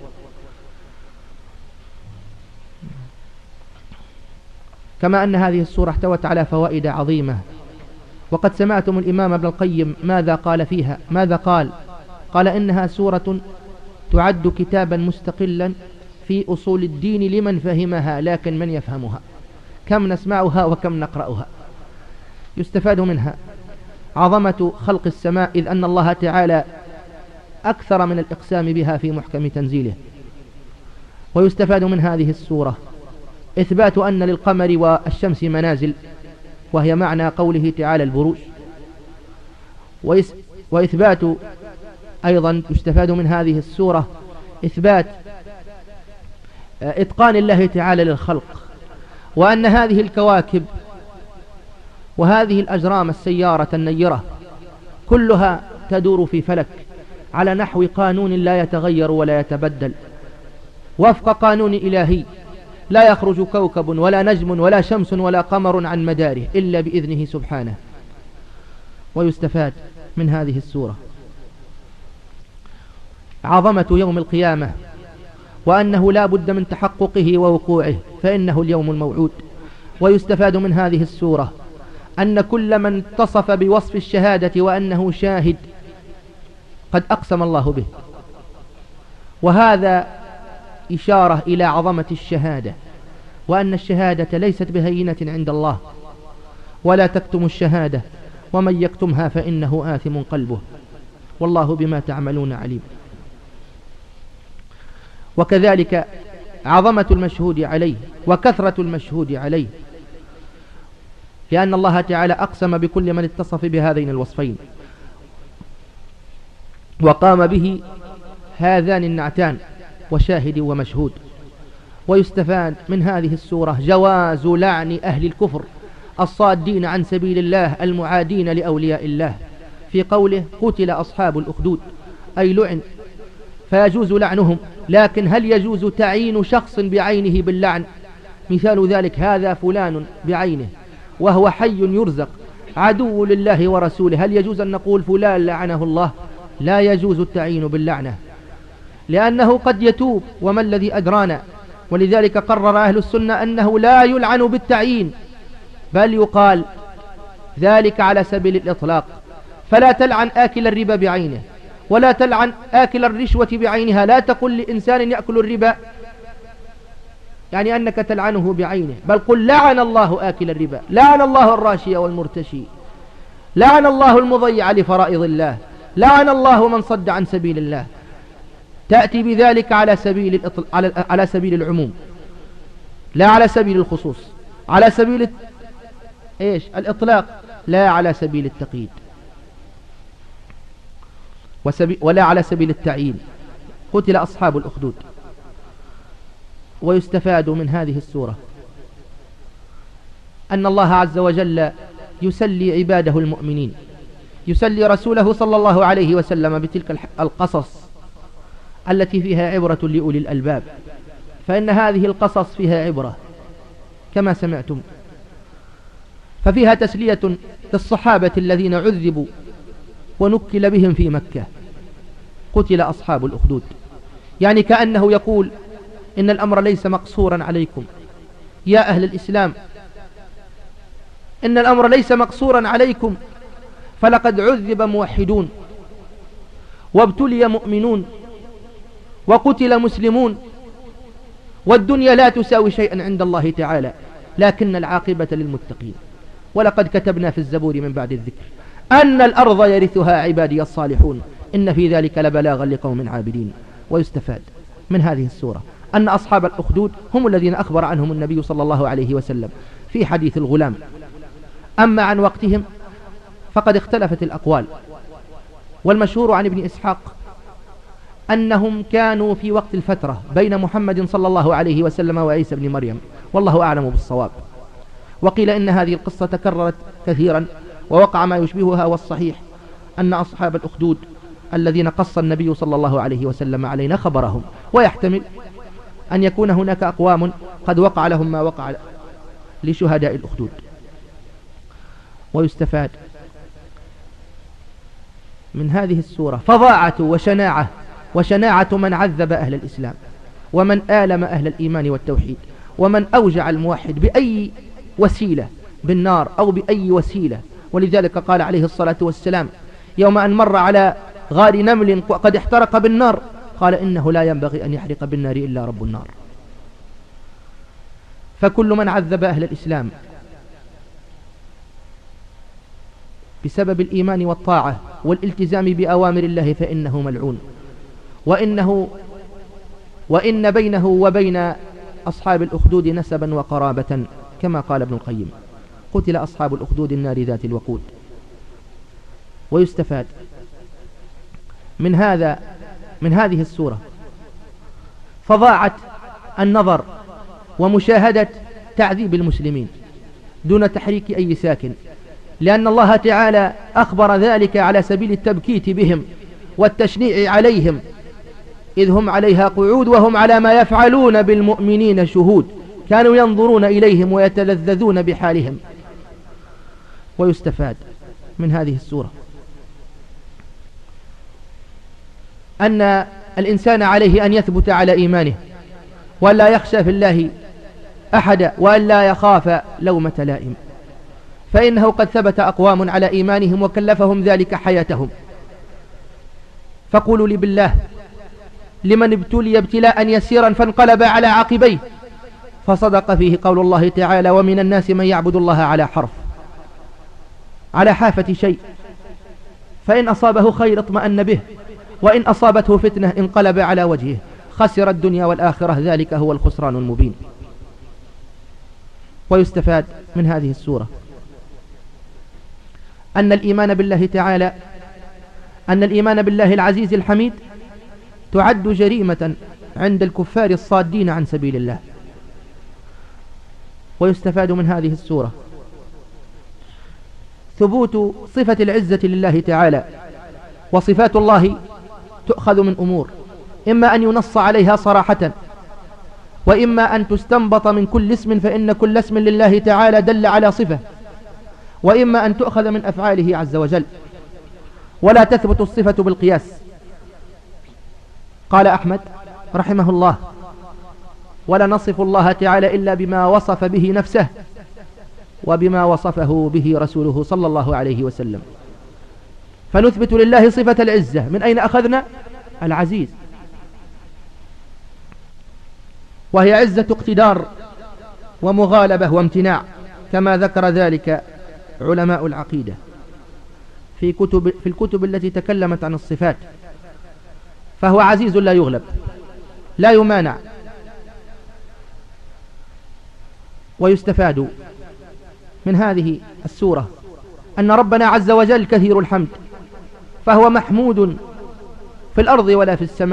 كما أن هذه السورة احتوت على فوائد عظيمة. وقد سمعتم الإمام ابن القيم ماذا قال فيها؟ ماذا قال؟ قال إنها سورة تعد كتابا مستقلا في أصول الدين لمن فهمها لكن من يفهمها؟ كم نسمعها وكم نقرأها؟ يستفاد منها عظمة خلق السماء إذ أن الله تعالى أكثر من الإقسام بها في محكم تنزيله. ويستفاد من هذه السورة إثبات أن للقمر والشمس منازل وهي معنى قوله تعالى البروج. وإثبات أيضا يستفاد من هذه السورة إثبات آه، إتقان الله تعالى للخلق وأن هذه الكواكب وهذه الأجرام السيارة النيرة كلها تدور في فلك على نحو قانون لا يتغير ولا يتبدل وفق قانون إلهي لا يخرج كوكب ولا نجم ولا شمس ولا قمر عن مداره إلا بإذنه سبحانه ويستفاد من هذه السورة. عظمة يوم القيامة وأنه لا بد من تحققه ووقوعه فإنه اليوم الموعود. ويستفاد من هذه السورة أن كل من اتصف بوصف الشهادة وأنه شاهد قد أقسم الله به. وهذا إشارة إلى عظمة الشهادة وأن الشهادة ليست بهينة عند الله. ولا تكتم الشهادة ومن يكتمها فإنه آثم قلبه. والله بما تعملون عليم. وكذلك عظمة المشهود عليه وكثرة المشهود عليه. لأن الله تعالى أقسم بكل من اتصف بهذين الوصفين وقام به هذان النعتان وشاهد ومشهود. ويستفاد من هذه السورة جواز لعن أهل الكفر الصادين عن سبيل الله المعادين لأولياء الله. في قوله قتل أصحاب الأخدود أي لعن فيجوز لعنهم. لكن هل يجوز تعيين شخص بعينه باللعن؟ مثال ذلك هذا فلان بعينه وهو حي يرزق عدو لله ورسوله. هل يجوز أن نقول فلان لعنه الله؟ لا يجوز التعيين باللعنة لأنه قد يتوب وما الذي أدرانا؟ ولذلك قرر أهل السنة أنه لا يلعن بالتعيين بل يقال ذلك على سبيل الإطلاق. فلا تلعن آكل الربا بعينه. ولا تلعن آكل الرشوة بعينها. لا تقل لإنسان يأكل الربا. يعني أنك تلعنه بعينه. بل قل لعن الله آكل الربا. لعن الله الراشي والمرتشي. لعن الله المضيع لفرائض الله. لعن الله من صد عن سبيل الله. تأتي بذلك على سبيل على على سبيل العموم. لا على سبيل الخصوص. على سبيل إيش؟ الإطلاق. لا على سبيل التقييد. ولا على سبيل التعيين. قتل أصحاب الأخدود. ويستفاد من هذه السورة. أن الله عز وجل يسلي عباده المؤمنين. يسلي رسوله صلى الله عليه وسلم بتلك القصص التي فيها عبرة لأولي الألباب. فإن هذه القصص فيها عبرة كما سمعتم. ففيها تسلية للصحابة الذين عذبوا ونكل بهم في مكة. قتل أصحاب الأخدود. يعني كأنه يقول إن الأمر ليس مقصورا عليكم. يا أهل الإسلام إن الأمر ليس مقصورا عليكم فلقد عذب موحدون وابتلي مؤمنون وقتل مسلمون والدنيا لا تساوي شيئا عند الله تعالى لكن العاقبة للمتقين. ولقد كتبنا في الزبور من بعد الذكر أن الأرض يرثها عبادي الصالحون. إن في ذلك لبلاغا لقوم عابدين ويستفاد من هذه السورة. أن أصحاب الأخدود هم الذين أخبر عنهم النبي صلى الله عليه وسلم في حديث الغلام. أما عن وقتهم فقد اختلفت الأقوال. والمشهور عن ابن إسحاق أنهم كانوا في وقت الفترة بين محمد صلى الله عليه وسلم وعيسى بن مريم. والله أعلم بالصواب. وقيل إن هذه القصة تكررت كثيرا ووقع ما يشبهها والصحيح أن أصحاب الأخدود الذين قص النبي صلى الله عليه وسلم علينا خبرهم ويحتمل أن يكون هناك أقوام قد وقع لهم ما وقع لشهداء الأخدود. ويستفاد من هذه السورة فظاعة وشناعة وشناعة من عذب أهل الإسلام ومن آلم أهل الإيمان والتوحيد ومن أوجع الموحد بأي وسيلة بالنار أو بأي وسيلة. ولذلك قال عليه الصلاة والسلام يوم أن مر على غار نمل قد احترق بالنار. قال إنه لا ينبغي أن يحرق بالنار إلا رب النار. فكل من عذب أهل الإسلام بسبب الإيمان والطاعة والالتزام بأوامر الله فإنه ملعون. وإنه وإن بينه وبين أصحاب الأخدود نسبا وقرابة كما قال ابن القيم. قتل أصحاب الأخدود النار ذات الوقود. ويستفاد. من هذا من هذه السورة. فضاعت النظر ومشاهدة تعذيب المسلمين دون تحريك أي ساكن لأن الله تعالى أخبر ذلك على سبيل التبكيت بهم والتشنيع عليهم إذ هم عليها قعود وهم على ما يفعلون بالمؤمنين شهود كانوا ينظرون إليهم ويتلذذون بحالهم. ويستفاد من هذه السورة. أن الإنسان عليه أن يثبت على إيمانه وأن لا يخشى في الله أحد لا يخاف لومة لائم. فإنه قد ثبت أقوام على إيمانهم وكلفهم ذلك حياتهم. فقولوا لي بالله لمن ابتلي ابتلاء يسيرا فانقلب على عقبيه. فصدق فيه قول الله تعالى ومن الناس من يعبد الله على حرف على حافة شيء فإن أصابه خير اطمأن به. وإن أصابته فتنة انقلب على وجهه. خسر الدنيا والآخرة ذلك هو الخسران المبين. ويستفاد من هذه السورة. أن الإيمان بالله تعالى أن الإيمان بالله العزيز الحميد تعد جريمة عند الكفار الصادين عن سبيل الله. ويستفاد من هذه السورة. ثبوت صفة العزة لله تعالى وصفات الله تؤخذ من أمور. إما أن ينص عليها صراحة وإما أن تستنبط من كل اسم فإن كل اسم لله تعالى دل على صفة. وإما أن تؤخذ من أفعاله عز وجل. ولا تثبت الصفة بالقياس. قال أحمد رحمه الله ولا نصف الله تعالى إلا بما وصف به نفسه وبما وصفه به رسوله صلى الله عليه وسلم. فنثبت لله صفة العزة. من أين أخذنا؟ العزيز. وهي عزة اقتدار ومغالبة وامتناع كما ذكر ذلك علماء العقيدة. في, كتب في الكتب التي تكلمت عن الصفات فهو عزيز لا يغلب لا يمانع ويستفاد من هذه السورة. أن ربنا عز وجل كثير الحمد فهو محمود في الأرض ولا في السماء.